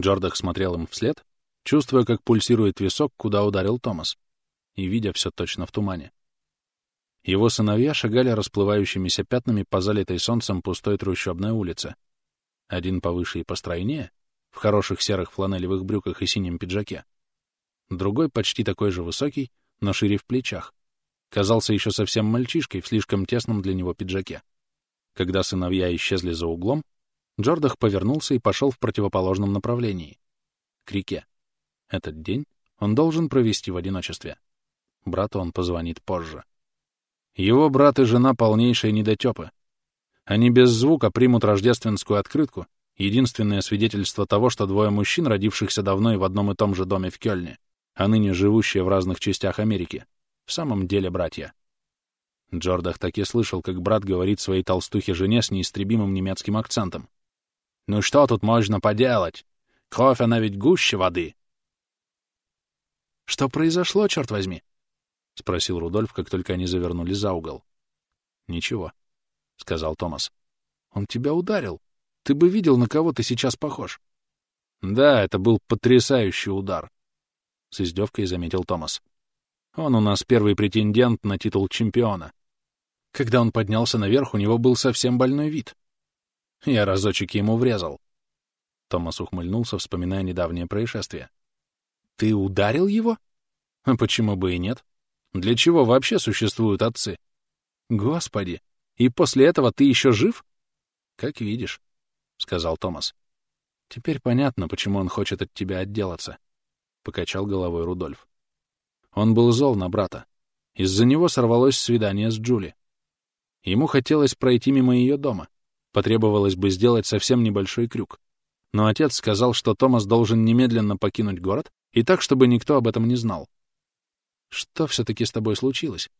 Джордах смотрел им вслед, чувствуя, как пульсирует висок, куда ударил Томас, и видя все точно в тумане. Его сыновья шагали расплывающимися пятнами по залитой солнцем пустой трущобной улице. Один повыше и постройнее, в хороших серых фланелевых брюках и синем пиджаке. Другой почти такой же высокий, но шире в плечах. Казался еще совсем мальчишкой в слишком тесном для него пиджаке. Когда сыновья исчезли за углом, Джордах повернулся и пошел в противоположном направлении — к реке. Этот день он должен провести в одиночестве. Брату он позвонит позже. Его брат и жена полнейшие недотёпы. Они без звука примут рождественскую открытку, единственное свидетельство того, что двое мужчин, родившихся давно и в одном и том же доме в Кёльне, а ныне живущие в разных частях Америки, в самом деле братья. Джордах так и слышал, как брат говорит своей толстухе-жене с неистребимым немецким акцентом. «Ну что тут можно поделать? Кровь, она ведь гуще воды!» «Что произошло, черт возьми?» — спросил Рудольф, как только они завернули за угол. «Ничего», — сказал Томас. «Он тебя ударил. Ты бы видел, на кого ты сейчас похож». «Да, это был потрясающий удар», — с издевкой заметил Томас. «Он у нас первый претендент на титул чемпиона. Когда он поднялся наверх, у него был совсем больной вид. Я разочек ему врезал». Томас ухмыльнулся, вспоминая недавнее происшествие. «Ты ударил его?» «А почему бы и нет?» Для чего вообще существуют отцы? Господи, и после этого ты еще жив? Как видишь, — сказал Томас. Теперь понятно, почему он хочет от тебя отделаться, — покачал головой Рудольф. Он был зол на брата. Из-за него сорвалось свидание с Джули. Ему хотелось пройти мимо ее дома. Потребовалось бы сделать совсем небольшой крюк. Но отец сказал, что Томас должен немедленно покинуть город, и так, чтобы никто об этом не знал. Что все-таки с тобой случилось?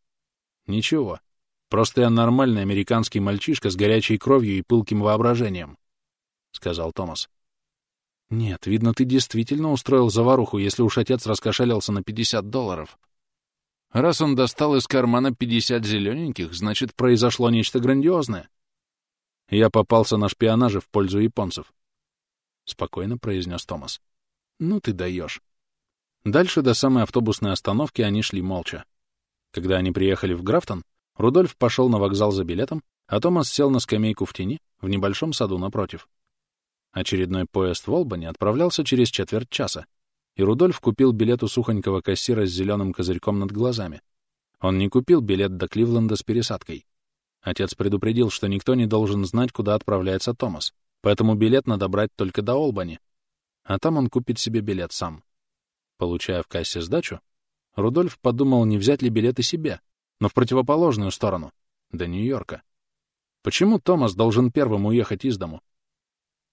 Ничего. Просто я нормальный американский мальчишка с горячей кровью и пылким воображением, — сказал Томас. Нет, видно, ты действительно устроил заваруху, если уж отец раскошелился на 50 долларов. Раз он достал из кармана 50 зелененьких, значит, произошло нечто грандиозное. Я попался на шпионаже в пользу японцев. Спокойно произнес Томас. Ну ты даешь. Дальше до самой автобусной остановки они шли молча. Когда они приехали в Графтон, Рудольф пошел на вокзал за билетом, а Томас сел на скамейку в тени в небольшом саду напротив. Очередной поезд в Олбани отправлялся через четверть часа, и Рудольф купил билет у сухонького кассира с зеленым козырьком над глазами. Он не купил билет до Кливленда с пересадкой. Отец предупредил, что никто не должен знать, куда отправляется Томас, поэтому билет надо брать только до Олбани, а там он купит себе билет сам. Получая в кассе сдачу, Рудольф подумал, не взять ли билеты себе, но в противоположную сторону, до Нью-Йорка. Почему Томас должен первым уехать из дому?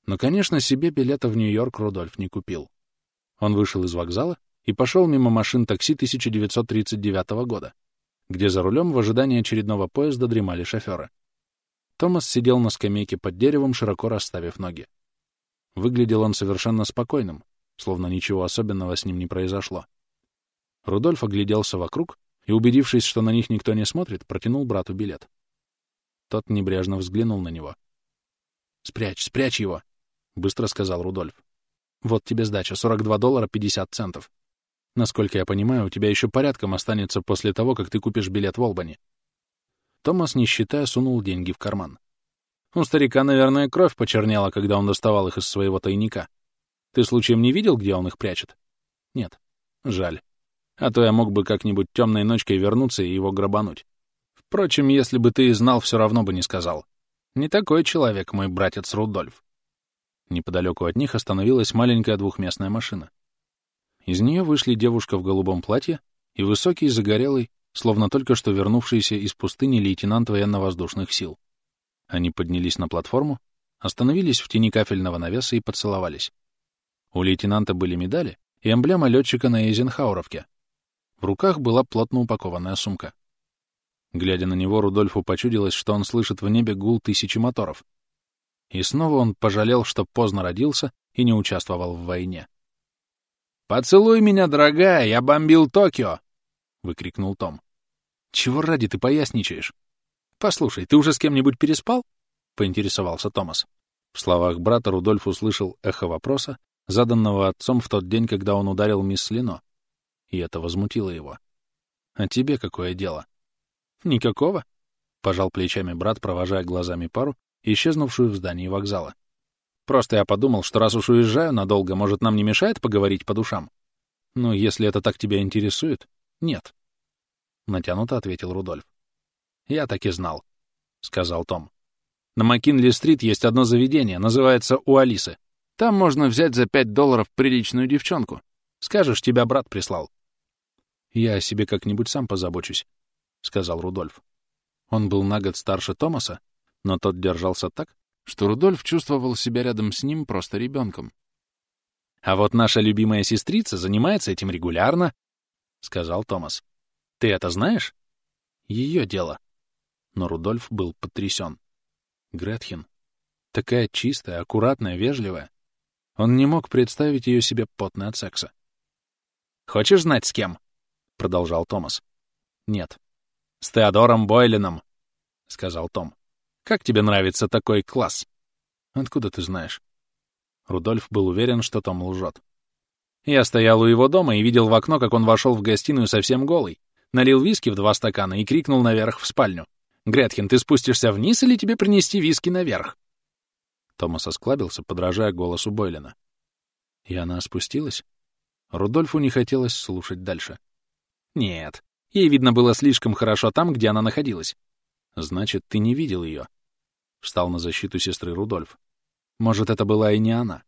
Но, конечно, себе билета в Нью-Йорк Рудольф не купил. Он вышел из вокзала и пошел мимо машин такси 1939 года, где за рулем в ожидании очередного поезда дремали шоферы. Томас сидел на скамейке под деревом, широко расставив ноги. Выглядел он совершенно спокойным, словно ничего особенного с ним не произошло. Рудольф огляделся вокруг и, убедившись, что на них никто не смотрит, протянул брату билет. Тот небрежно взглянул на него. «Спрячь, спрячь его!» — быстро сказал Рудольф. «Вот тебе сдача, 42 доллара 50 центов. Насколько я понимаю, у тебя еще порядком останется после того, как ты купишь билет в Олбани». Томас, не считая, сунул деньги в карман. У старика, наверное, кровь почернела, когда он доставал их из своего тайника. Ты случаем не видел, где он их прячет? Нет. Жаль. А то я мог бы как-нибудь темной ночкой вернуться и его грабануть. Впрочем, если бы ты знал, все равно бы не сказал. Не такой человек мой братец Рудольф. Неподалеку от них остановилась маленькая двухместная машина. Из нее вышли девушка в голубом платье и высокий, загорелый, словно только что вернувшийся из пустыни лейтенант военно-воздушных сил. Они поднялись на платформу, остановились в тени кафельного навеса и поцеловались. У лейтенанта были медали и эмблема летчика на Эйзенхауровке. В руках была плотно упакованная сумка. Глядя на него, Рудольфу почудилось, что он слышит в небе гул тысячи моторов. И снова он пожалел, что поздно родился и не участвовал в войне. «Поцелуй меня, дорогая, я бомбил Токио!» — выкрикнул Том. «Чего ради ты поясничаешь?» «Послушай, ты уже с кем-нибудь переспал?» — поинтересовался Томас. В словах брата Рудольф услышал эхо вопроса заданного отцом в тот день, когда он ударил мисс Лино, и это возмутило его. «А тебе какое дело?» Никакого, — пожал плечами брат, провожая глазами пару, исчезнувшую в здании вокзала. Просто я подумал, что раз уж уезжаю надолго, может, нам не мешает поговорить по душам? Ну, если это так тебя интересует, нет. Натянуто ответил Рудольф. Я так и знал, — сказал Том. На Маккинли-стрит есть одно заведение, называется «У Алисы». Там можно взять за пять долларов приличную девчонку. Скажешь, тебя брат прислал. Я о себе как-нибудь сам позабочусь, — сказал Рудольф. Он был на год старше Томаса, но тот держался так, что Рудольф чувствовал себя рядом с ним просто ребенком. «А вот наша любимая сестрица занимается этим регулярно», — сказал Томас. «Ты это знаешь?» «Ее дело». Но Рудольф был потрясен. Гретхен. Такая чистая, аккуратная, вежливая. Он не мог представить ее себе потной от секса. «Хочешь знать, с кем?» — продолжал Томас. «Нет». «С Теодором Бойлином», — сказал Том. Как тебе нравится такой класс? Откуда ты знаешь? Рудольф был уверен, что Том лжет. Я стоял у его дома и видел в окно, как он вошел в гостиную совсем голый, налил виски в два стакана и крикнул наверх в спальню. «Гретхен, ты спустишься вниз или тебе принести виски наверх?» Томас осклабился, подражая голосу Бойлина. И она спустилась? Рудольфу не хотелось слушать дальше. Нет, ей, видно, было слишком хорошо там, где она находилась. Значит, ты не видел ее. Встал на защиту сестры Рудольф. Может, это была и не она.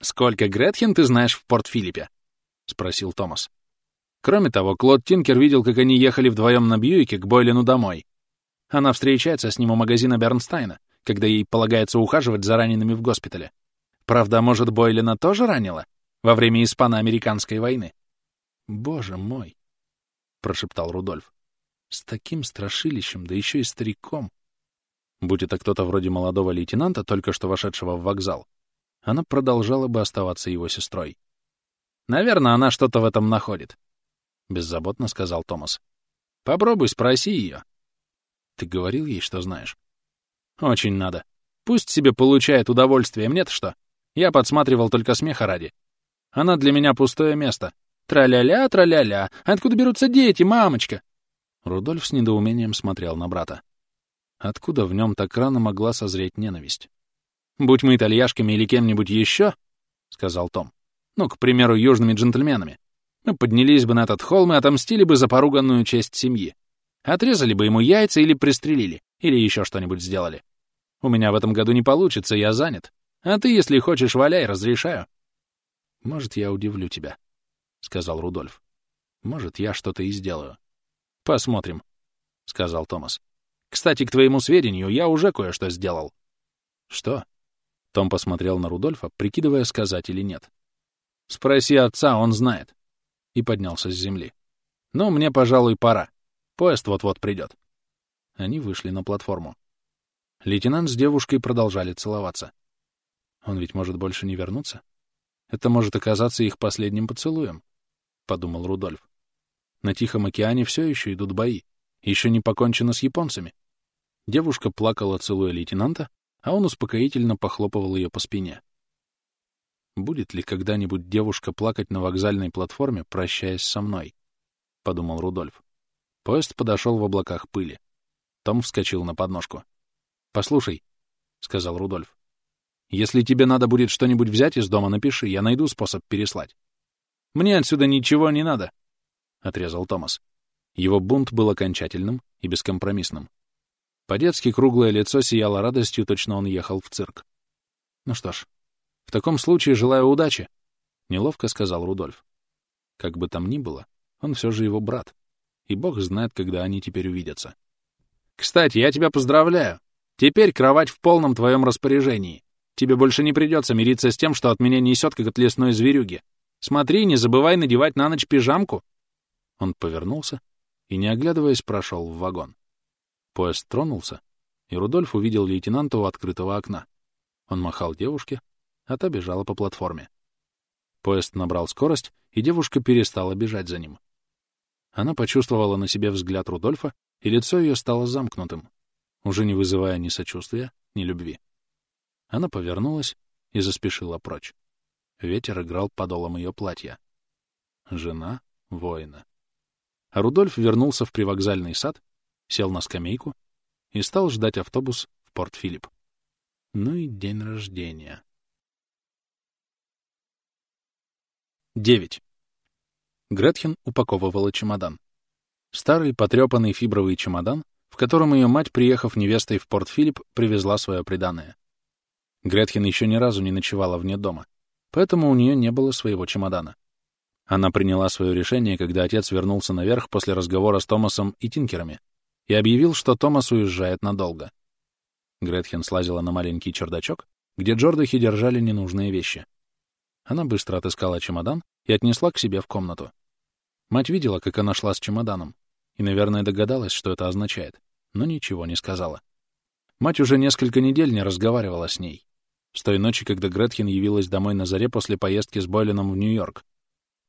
«Сколько Гретхен ты знаешь в Порт-Филиппе?» — спросил Томас. Кроме того, Клод Тинкер видел, как они ехали вдвоем на Бьюике к Бойлину домой. Она встречается с ним у магазина Бернстайна, когда ей полагается ухаживать за ранеными в госпитале. Правда, может, Бойлина тоже ранила? Во время испано-американской войны? «Боже мой!» — прошептал Рудольф. С таким страшилищем, да еще и стариком. Будь это кто-то вроде молодого лейтенанта, только что вошедшего в вокзал, она продолжала бы оставаться его сестрой. «Наверное, она что-то в этом находит», — беззаботно сказал Томас. «Попробуй спроси ее». «Ты говорил ей, что знаешь?» «Очень надо. Пусть себе получает удовольствие, мне-то что? Я подсматривал только смеха ради. Она для меня пустое место. Тра-ля-ля, тра-ля-ля. Откуда берутся дети, мамочка? Рудольф с недоумением смотрел на брата. Откуда в нем так рано могла созреть ненависть? «Будь мы итальяшками или кем-нибудь еще», — сказал Том, — «ну, к примеру, южными джентльменами, мы поднялись бы на этот холм и отомстили бы за поруганную честь семьи. Отрезали бы ему яйца или пристрелили, или еще что-нибудь сделали. У меня в этом году не получится, я занят. А ты, если хочешь, валяй, разрешаю». «Может, я удивлю тебя», — сказал Рудольф. «Может, я что-то и сделаю». «Посмотрим», — сказал Томас. «Кстати, к твоему сведению, я уже кое-что сделал». «Что?» Том посмотрел на Рудольфа, прикидывая, сказать или нет. «Спроси отца, он знает». И поднялся с земли. «Ну, мне, пожалуй, пора. Поезд вот-вот придет». Они вышли на платформу. Лейтенант с девушкой продолжали целоваться. Он ведь может больше не вернуться? Это может оказаться их последним поцелуем, — подумал Рудольф. На Тихом океане все еще идут бои. Еще не покончено с японцами. Девушка плакала, целуя лейтенанта, а он успокоительно похлопывал ее по спине. «Будет ли когда-нибудь девушка плакать на вокзальной платформе, прощаясь со мной?» — подумал Рудольф. Поезд подошел в облаках пыли. Том вскочил на подножку. «Послушай», — сказал Рудольф, — «если тебе надо будет что-нибудь взять из дома, напиши, я найду способ переслать. Мне отсюда ничего не надо, отрезал Томас. Его бунт был окончательным и бескомпромиссным. По-детски круглое лицо сияло радостью, точно он ехал в цирк. «Ну что ж, в таком случае желаю удачи», — неловко сказал Рудольф. Как бы там ни было, он все же его брат, и бог знает, когда они теперь увидятся. «Кстати, я тебя поздравляю. Теперь кровать в полном твоем распоряжении. Тебе больше не придется мириться с тем, что от меня несет, как от лесной зверюги. Смотри, не забывай надевать на ночь пижамку, он повернулся и, не оглядываясь, прошел в вагон. Поезд тронулся, и Рудольф увидел лейтенанта у открытого окна. Он махал девушке, а та бежала по платформе. Поезд набрал скорость, и девушка перестала бежать за ним. Она почувствовала на себе взгляд Рудольфа, и лицо ее стало замкнутым, уже не вызывая ни сочувствия, ни любви. Она повернулась и заспешила прочь. Ветер играл подолом ее платья. Жена воина. А Рудольф вернулся в привокзальный сад сел на скамейку и стал ждать автобус в Порт-Филипп. Ну и день рождения. 9. Гретхен упаковывала чемодан. Старый потрепанный фибровый чемодан, в котором ее мать, приехав невестой в Порт-Филипп, привезла свое приданое. Гретхен еще ни разу не ночевала вне дома, поэтому у нее не было своего чемодана. Она приняла свое решение, когда отец вернулся наверх после разговора с Томасом и Тинкерами и объявил, что Томас уезжает надолго. Гретхен слазила на маленький чердачок, где Джордахи держали ненужные вещи. Она быстро отыскала чемодан и отнесла к себе в комнату. Мать видела, как она шла с чемоданом, и, наверное, догадалась, что это означает, но ничего не сказала. Мать уже несколько недель не разговаривала с ней. С той ночи, когда Гретхен явилась домой на заре после поездки с Бойленом в Нью-Йорк,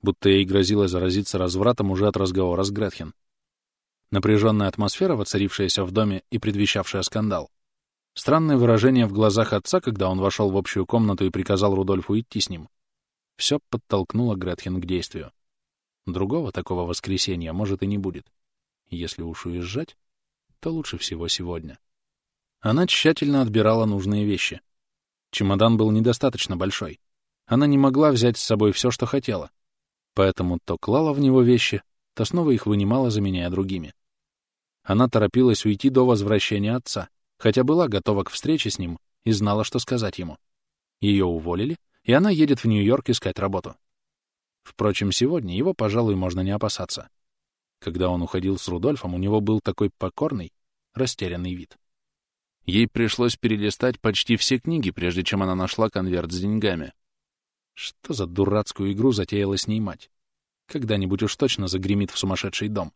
будто ей грозило заразиться развратом уже от разговора с Гретхен. Напряженная атмосфера, воцарившаяся в доме и предвещавшая скандал. Странное выражение в глазах отца, когда он вошел в общую комнату и приказал Рудольфу идти с ним. Все подтолкнуло Гретхен к действию. Другого такого воскресенья, может, и не будет. Если уж уезжать, то лучше всего сегодня. Она тщательно отбирала нужные вещи. Чемодан был недостаточно большой. Она не могла взять с собой все, что хотела. Поэтому то клала в него вещи, то снова их вынимала, заменяя другими. Она торопилась уйти до возвращения отца, хотя была готова к встрече с ним и знала, что сказать ему. Ее уволили, и она едет в Нью-Йорк искать работу. Впрочем, сегодня его, пожалуй, можно не опасаться. Когда он уходил с Рудольфом, у него был такой покорный, растерянный вид. Ей пришлось перелистать почти все книги, прежде чем она нашла конверт с деньгами. Что за дурацкую игру затеяла с ней мать? Когда-нибудь уж точно загремит в сумасшедший дом.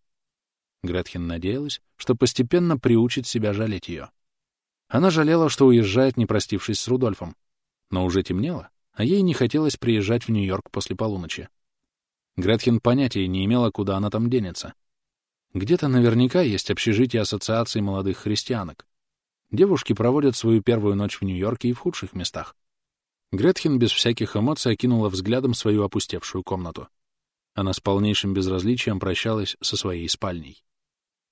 Гретхен надеялась, что постепенно приучит себя жалеть ее. Она жалела, что уезжает, не простившись с Рудольфом. Но уже темнело, а ей не хотелось приезжать в Нью-Йорк после полуночи. Гретхен понятия не имела, куда она там денется. Где-то наверняка есть общежитие Ассоциации молодых христианок. Девушки проводят свою первую ночь в Нью-Йорке и в худших местах. Гретхен без всяких эмоций окинула взглядом свою опустевшую комнату. Она с полнейшим безразличием прощалась со своей спальней.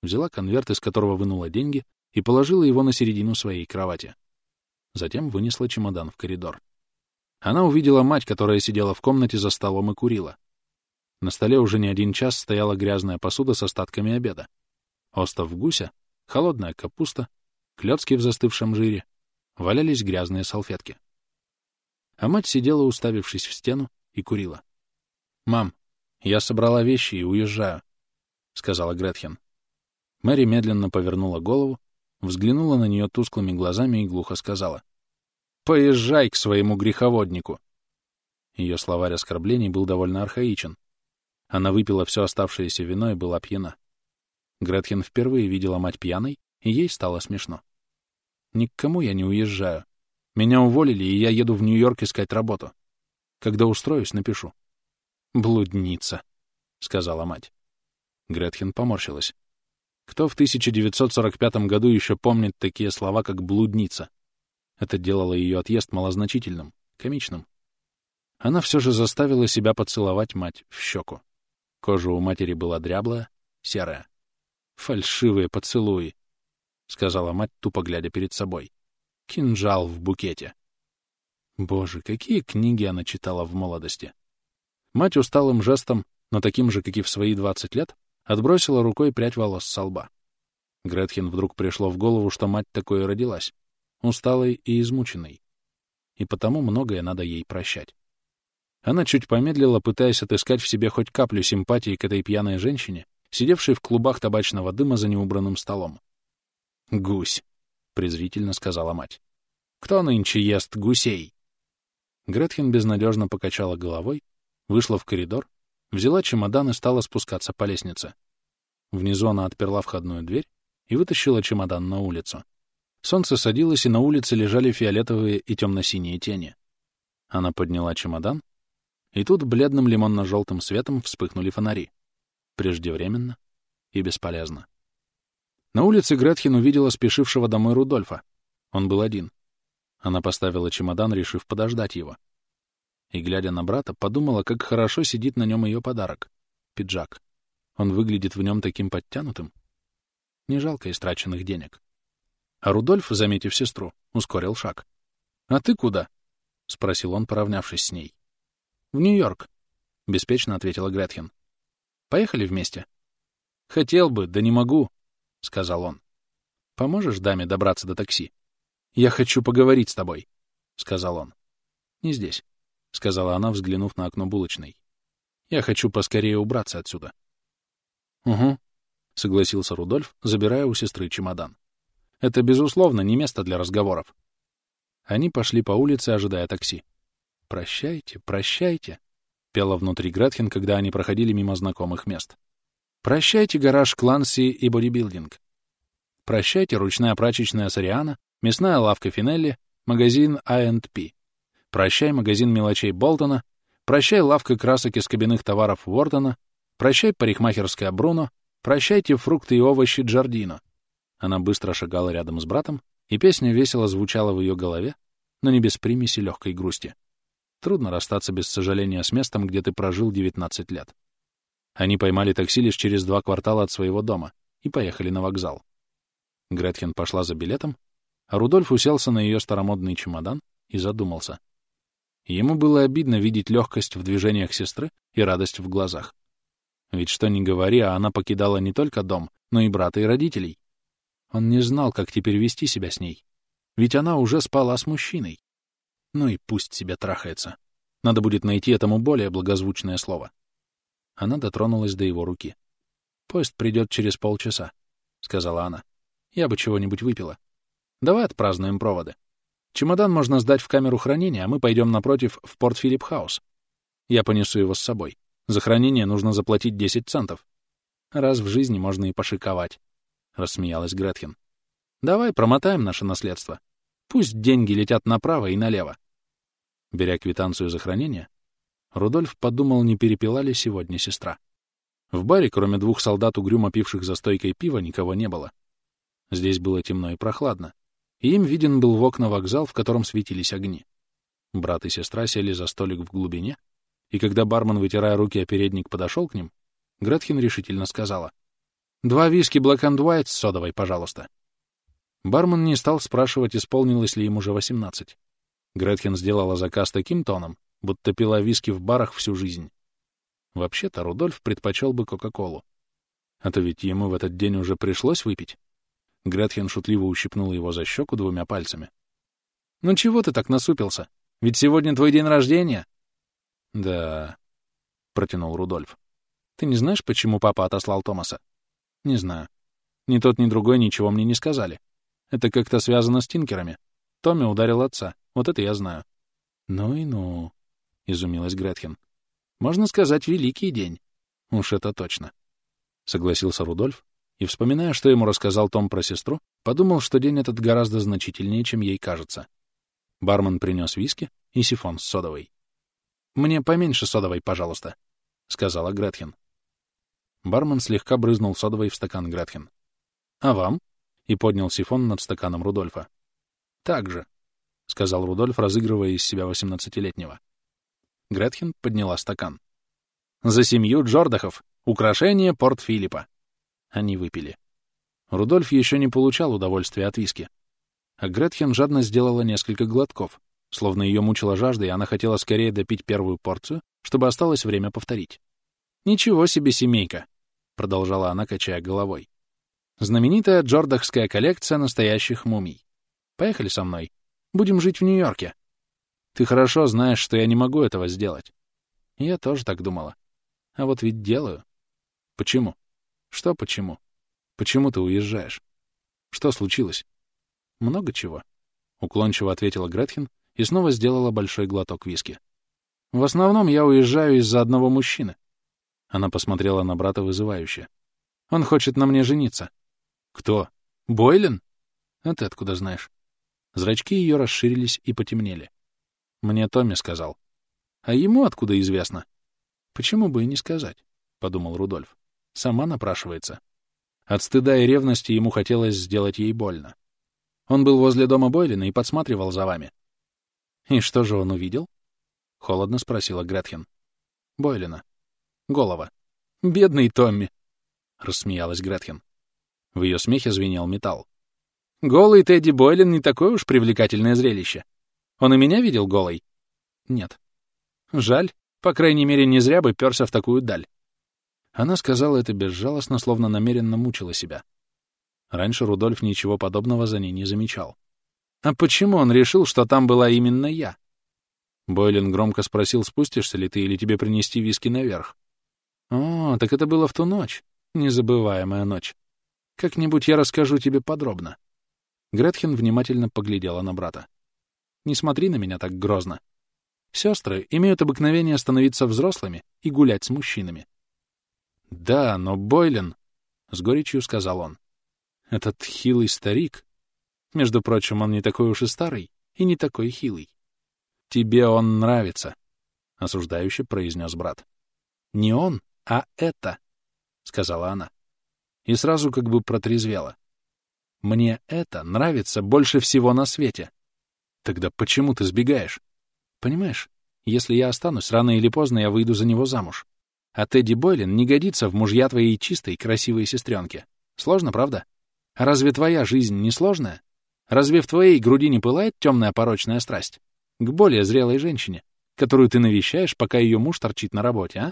Взяла конверт, из которого вынула деньги, и положила его на середину своей кровати. Затем вынесла чемодан в коридор. Она увидела мать, которая сидела в комнате за столом и курила. На столе уже не один час стояла грязная посуда с остатками обеда. Остов гуся, холодная капуста, клёцки в застывшем жире, валялись грязные салфетки. А мать сидела, уставившись в стену, и курила. «Мам, я собрала вещи и уезжаю», — сказала Гретхен. Мэри медленно повернула голову, взглянула на нее тусклыми глазами и глухо сказала. «Поезжай к своему греховоднику!» Ее словарь оскорблений был довольно архаичен, она выпила все оставшееся вино и была пьяна. Гретхен впервые видела мать пьяной, и ей стало смешно. «Ни к кому я не уезжаю. Меня уволили, и я еду в Нью-Йорк искать работу. Когда устроюсь, напишу». «Блудница», — сказала мать. Гретхен поморщилась. Кто в 1945 году еще помнит такие слова, как «блудница»? Это делало ее отъезд малозначительным, комичным. Она все же заставила себя поцеловать мать в щеку. Кожа у матери была дряблая, серая. «Фальшивые поцелуи», — сказала мать, тупо глядя перед собой. «Кинжал в букете». Боже, какие книги она читала в молодости. Мать усталым жестом, но таким же, как и в свои двадцать лет, отбросила рукой прядь волос со лба. Гретхен вдруг пришло в голову, что мать такой родилась, усталой и измученной. И потому многое надо ей прощать. Она чуть помедлила, пытаясь отыскать в себе хоть каплю симпатии к этой пьяной женщине, сидевшей в клубах табачного дыма за неубранным столом. «Гусь», — презрительно сказала мать. «Кто нынче ест гусей?» Гретхен безнадежно покачала головой, вышла в коридор, взяла чемодан и стала спускаться по лестнице. Внизу она отперла входную дверь и вытащила чемодан на улицу. Солнце садилось, и на улице лежали фиолетовые и темно-синие тени. Она подняла чемодан и тут бледным лимонно-желтым светом вспыхнули фонари. Преждевременно и бесполезно. На улице Гретхен увидела спешившего домой Рудольфа. Он был один. Она поставила чемодан, решив подождать его. И, глядя на брата, подумала, как хорошо сидит на нем ее подарок — пиджак. Он выглядит в нем таким подтянутым. Не жалко истраченных денег. А Рудольф, заметив сестру, ускорил шаг. «А ты куда?» — спросил он, поравнявшись с ней. «В Нью-Йорк», — беспечно ответила Гретхен. «Поехали вместе?» «Хотел бы, да не могу», — сказал он. «Поможешь даме добраться до такси?» «Я хочу поговорить с тобой», — сказал он. «Не здесь», — сказала она, взглянув на окно булочной. «Я хочу поскорее убраться отсюда». «Угу», — согласился Рудольф, забирая у сестры чемодан. «Это, безусловно, не место для разговоров». Они пошли по улице, ожидая такси. «Прощайте, прощайте», — пела внутри Гретхен, когда они проходили мимо знакомых мест. «Прощайте, гараж Кланси и бодибилдинг. Прощайте, ручная прачечная Сориана, мясная лавка Финелли, магазин I&P. Прощай, магазин мелочей Болтона. Прощай, лавка красок из кабинных товаров Уордена. Прощай, парикмахерская Бруно. Прощайте, фрукты и овощи Джардино. Она быстро шагала рядом с братом, и песня весело звучала в ее голове, но не без примеси легкой грусти. Трудно расстаться без сожаления с местом, где ты прожил 19 лет. Они поймали такси лишь через два квартала от своего дома и поехали на вокзал. Гретхен пошла за билетом, а Рудольф уселся на ее старомодный чемодан и задумался. Ему было обидно видеть легкость в движениях сестры и радость в глазах. Ведь что ни говори, а она покидала не только дом, но и брата и родителей. Он не знал, как теперь вести себя с ней. Ведь она уже спала с мужчиной. Ну и пусть себе трахается. Надо будет найти этому более благозвучное слово. Она дотронулась до его руки. «Поезд придет через полчаса», — сказала она. Я бы чего-нибудь выпила. Давай отпразднуем проводы. Чемодан можно сдать в камеру хранения, а мы пойдем напротив в Порт Филипп Хаус. Я понесу его с собой. За хранение нужно заплатить 10 центов. Раз в жизни можно и пошиковать, — рассмеялась Гретхен. Давай промотаем наше наследство. Пусть деньги летят направо и налево. Беря квитанцию за хранение, Рудольф подумал, не перепила ли сегодня сестра. В баре, кроме двух солдат, угрюмо пивших за стойкой пива, никого не было. Здесь было темно и прохладно, и им виден был в окна вокзал, в котором светились огни. Брат и сестра сели за столик в глубине, и когда бармен, вытирая руки о передник, подошел к ним, Гретхен решительно сказала, «Два виски Black and White с содовой, пожалуйста». Бармен не стал спрашивать, исполнилось ли ему уже восемнадцать. Гретхен сделала заказ таким тоном, будто пила виски в барах всю жизнь. Вообще-то Рудольф предпочел бы Кока-Колу. А то ведь ему в этот день уже пришлось выпить. Гретхен шутливо ущипнула его за щеку двумя пальцами. «Ну чего ты так насупился? Ведь сегодня твой день рождения!» «Да...» — протянул Рудольф. «Ты не знаешь, почему папа отослал Томаса?» «Не знаю. Ни тот, ни другой ничего мне не сказали. Это как-то связано с Тинкерами. Томми ударил отца. Вот это я знаю». «Ну и ну...» — изумилась Гретхен. «Можно сказать, великий день». «Уж это точно», — согласился Рудольф, и, вспоминая, что ему рассказал Том про сестру, подумал, что день этот гораздо значительнее, чем ей кажется. Бармен принес виски и сифон с содовой. «Мне поменьше содовой, пожалуйста», — сказала Гретхен. Бармен слегка брызнул содовой в стакан Гретхен. «А вам?» — и поднял сифон над стаканом Рудольфа. «Так же», — сказал Рудольф, разыгрывая из себя восемнадцатилетнего. Гретхен подняла стакан. «За семью Джордахов! Украшение Порт Филиппа!» Они выпили. Рудольф еще не получал удовольствия от виски. А Гретхен жадно сделала несколько глотков, словно ее мучила жажда, и она хотела скорее допить первую порцию, чтобы осталось время повторить. «Ничего себе семейка!» — продолжала она, качая головой. «Знаменитая джордахская коллекция настоящих мумий. Поехали со мной. Будем жить в Нью-Йорке. Ты хорошо знаешь, что я не могу этого сделать. Я тоже так думала. А вот ведь делаю. Почему? Что почему? Почему ты уезжаешь? Что случилось? Много чего. Уклончиво ответила Гретхен и снова сделала большой глоток виски. В основном я уезжаю из-за одного мужчины. Она посмотрела на брата вызывающе. Он хочет на мне жениться. Кто? Бойлен? А ты откуда знаешь? Зрачки ее расширились и потемнели. Мне Томми сказал. А ему откуда известно? Почему бы и не сказать? — подумал Рудольф. Сама напрашивается. От стыда и ревности ему хотелось сделать ей больно. Он был возле дома Бойлина и подсматривал за вами. «И что же он увидел?» — холодно спросила Гретхен. «Бойлина. Голова. Бедный Томми!» — рассмеялась Гретхен. В ее смехе звенел металл. «Голый Тедди Бойлен не такое уж привлекательное зрелище. Он и меня видел голой?» «Нет». «Жаль. По крайней мере, не зря бы перся в такую даль». Она сказала это безжалостно, словно намеренно мучила себя. Раньше Рудольф ничего подобного за ней не замечал. А почему он решил, что там была именно я? Бойлен громко спросил, спустишься ли ты или тебе принести виски наверх. О, так это было в ту ночь. Незабываемая ночь. Как-нибудь я расскажу тебе подробно. Гретхен внимательно поглядела на брата. Не смотри на меня так грозно. Сестры имеют обыкновение становиться взрослыми и гулять с мужчинами. Да, но Бойлен, — с горечью сказал он, — этот хилый старик. Между прочим, он не такой уж и старый, и не такой хилый. Тебе он нравится, — осуждающе произнес брат. Не он, а это, — сказала она и сразу как бы протрезвела. Мне это нравится больше всего на свете. Тогда почему ты сбегаешь? Понимаешь, если я останусь, рано или поздно я выйду за него замуж. А Тедди Бойлен не годится в мужья твоей чистой, красивой сестренки. Сложно, правда? Разве твоя жизнь не сложная? Разве в твоей груди не пылает темная порочная страсть? К более зрелой женщине, которую ты навещаешь, пока ее муж торчит на работе, а?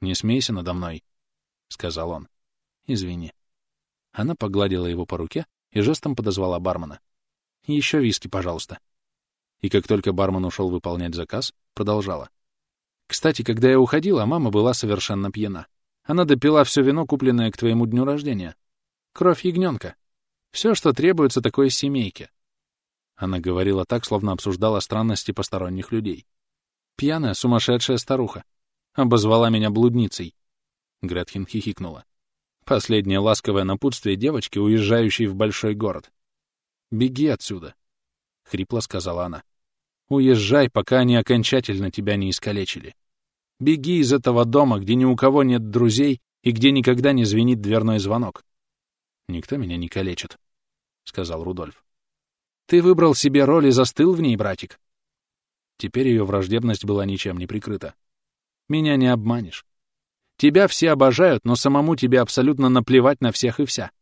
Не смейся надо мной, — сказал он. Извини. Она погладила его по руке и жестом подозвала бармена. Еще виски, пожалуйста. И как только бармен ушел выполнять заказ, продолжала. Кстати, когда я уходила, мама была совершенно пьяна. Она допила все вино, купленное к твоему дню рождения. Кровь ягненка. Все, что требуется такой семейке. Она говорила так, словно обсуждала странности посторонних людей. Пьяная, сумасшедшая старуха. Обозвала меня блудницей. Гретхен хихикнула. Последнее ласковое напутствие девочки, уезжающей в большой город. «Беги отсюда», — хрипло сказала она. «Уезжай, пока они окончательно тебя не искалечили. Беги из этого дома, где ни у кого нет друзей и где никогда не звенит дверной звонок». «Никто меня не калечит», — сказал Рудольф. «Ты выбрал себе роль и застыл в ней, братик». Теперь ее враждебность была ничем не прикрыта. «Меня не обманешь. Тебя все обожают, но самому тебе абсолютно наплевать на всех и вся.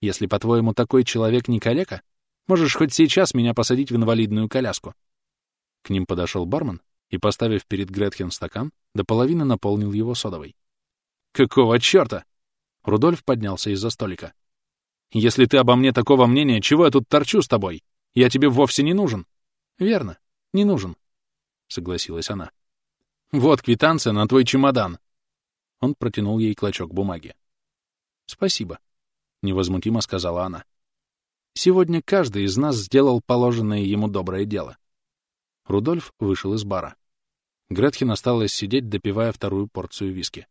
Если, по-твоему, такой человек не калека, можешь хоть сейчас меня посадить в инвалидную коляску. К ним подошел бармен и, поставив перед Гретхен стакан, до половины наполнил его содовой. «Какого черта?» Рудольф поднялся из-за столика. «Если ты обо мне такого мнения, чего я тут торчу с тобой? Я тебе вовсе не нужен». «Верно, не нужен», — согласилась она. «Вот квитанция на твой чемодан. Он протянул ей клочок бумаги. «Спасибо», — невозмутимо сказала она. «Сегодня каждый из нас сделал положенное ему доброе дело». Рудольф вышел из бара. Гретхен осталась сидеть, допивая вторую порцию виски.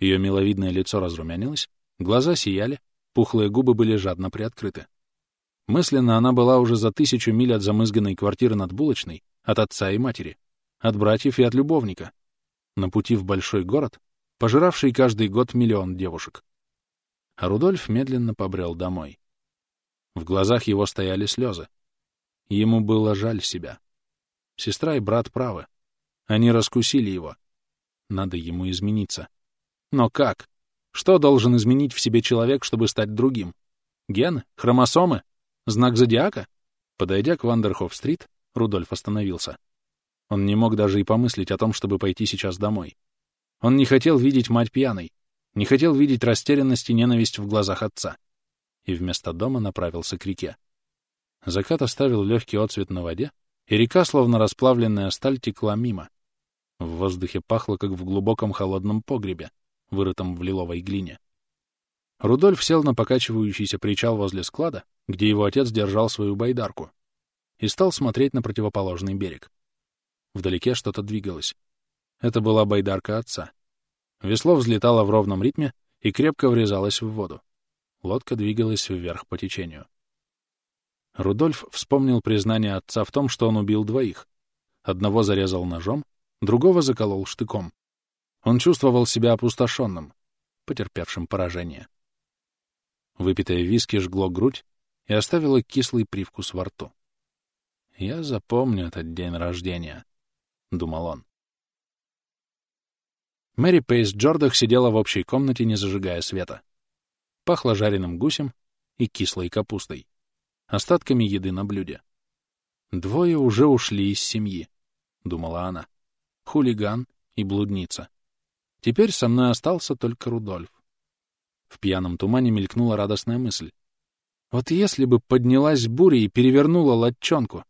Ее миловидное лицо разрумянилось, глаза сияли, пухлые губы были жадно приоткрыты. Мысленно она была уже за тысячу миль от замызганной квартиры над булочной, от отца и матери, от братьев и от любовника. На пути в большой город пожиравший каждый год миллион девушек. А Рудольф медленно побрел домой. В глазах его стояли слезы. Ему было жаль себя. Сестра и брат правы. Они раскусили его. Надо ему измениться. Но как? Что должен изменить в себе человек, чтобы стать другим? Гены? Хромосомы? Знак зодиака? Подойдя к Вандерхоф-стрит, Рудольф остановился. Он не мог даже и помыслить о том, чтобы пойти сейчас домой. Он не хотел видеть мать пьяной, не хотел видеть растерянность и ненависть в глазах отца. И вместо дома направился к реке. Закат оставил легкий отцвет на воде, и река, словно расплавленная сталь, текла мимо. В воздухе пахло, как в глубоком холодном погребе, вырытом в лиловой глине. Рудольф сел на покачивающийся причал возле склада, где его отец держал свою байдарку, и стал смотреть на противоположный берег. Вдалеке что-то двигалось. Это была байдарка отца. Весло взлетало в ровном ритме и крепко врезалось в воду. Лодка двигалась вверх по течению. Рудольф вспомнил признание отца в том, что он убил двоих. Одного зарезал ножом, другого заколол штыком. Он чувствовал себя опустошенным, потерпевшим поражение. Выпитое виски жгло грудь и оставило кислый привкус во рту. «Я запомню этот день рождения», — думал он. Мэри Пейс Джордах сидела в общей комнате, не зажигая света. Пахло жареным гусем и кислой капустой. Остатками еды на блюде. «Двое уже ушли из семьи», — думала она. «Хулиган и блудница. Теперь со мной остался только Рудольф». В пьяном тумане мелькнула радостная мысль. Вот если бы поднялась буря и перевернула лодчонку,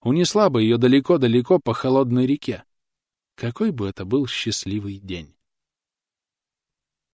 унесла бы ее далеко-далеко по холодной реке, какой бы это был счастливый день.